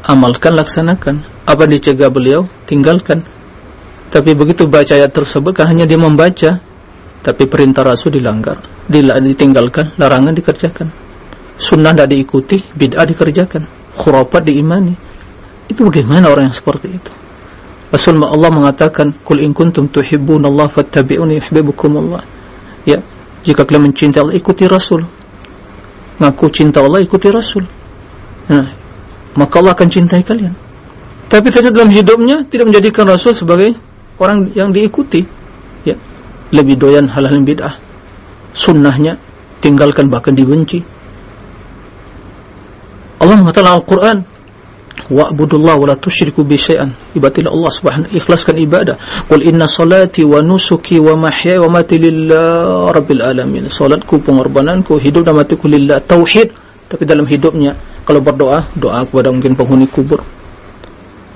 amalkan laksanakan. Apa yang dicegah beliau tinggalkan. Tapi begitu baca ayat tersebut kan hanya dia membaca tapi perintah Rasul dilanggar. Ditinggalkan, larangan dikerjakan. Sunnah tidak diikuti, bid'ah dikerjakan. Khurafat diimani. Itu bagaimana orang yang seperti itu? Rasul Allah mengatakan kul in kuntum tuhibbun Allah fattabi'uni yuhibbukum Allah ya, jika kalian mencintai Allah ikuti Rasul. Ngaku cinta Allah ikuti Rasul. Nah, maka Allah akan cintai kalian. Tapi saja dalam hidupnya tidak menjadikan Rasul sebagai orang yang diikuti lebih doyan hal-hal bid'ah. Sunnahnya tinggalkan bahkan dibenci. Allah mengatakan Al-Quran wa'budullah wa la tusyriku bi syai'an. Ibadillah Allah subhanahu ikhlaskan ibadah. Qul inna salati wa nusuki wa mahyaya wa mati lillahi rabbil alamin. Salatku pengorbananku hidup dan matiku lillah. Tauhid tapi dalam hidupnya. Kalau berdoa doa kepada mungkin penghuni kubur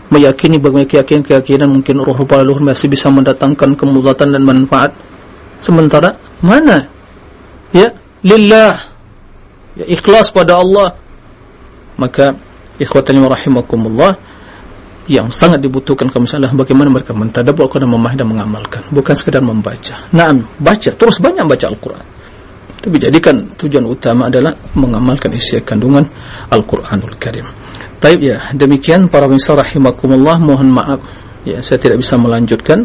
meyakini bagaimana keyakinan-keyakinan mungkin roh leluhur masih bisa mendatangkan kemudaratan dan manfaat. Sementara mana? Ya lillah. Ya ikhlas pada Allah. Maka ikhwatani rahimakumullah yang sangat dibutuhkan ke masalah bagaimana mereka mentadabbur dan memahami dan mengamalkan. Bukan sekedar membaca. Naam baca. Terus banyak baca Al-Qur'an. Tapi jadikan tujuan utama adalah mengamalkan isi kandungan Al-Qur'anul Karim Taib ya, demikian para pemirsa rahimakumullah, mohon maaf ya saya tidak bisa melanjutkan.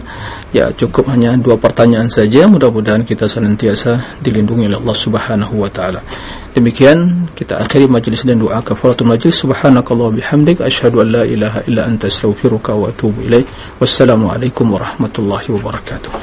Ya cukup hanya dua pertanyaan saja. Mudah-mudahan kita senantiasa dilindungi oleh Allah Subhanahu wa taala. Demikian kita akhiri majlis dan doa kafaratul majlis. Subhanakallah bihamdik asyhadu an la ilaha illa anta astaghfiruka wa atubu ilaik. Wassalamualaikum warahmatullahi wabarakatuh.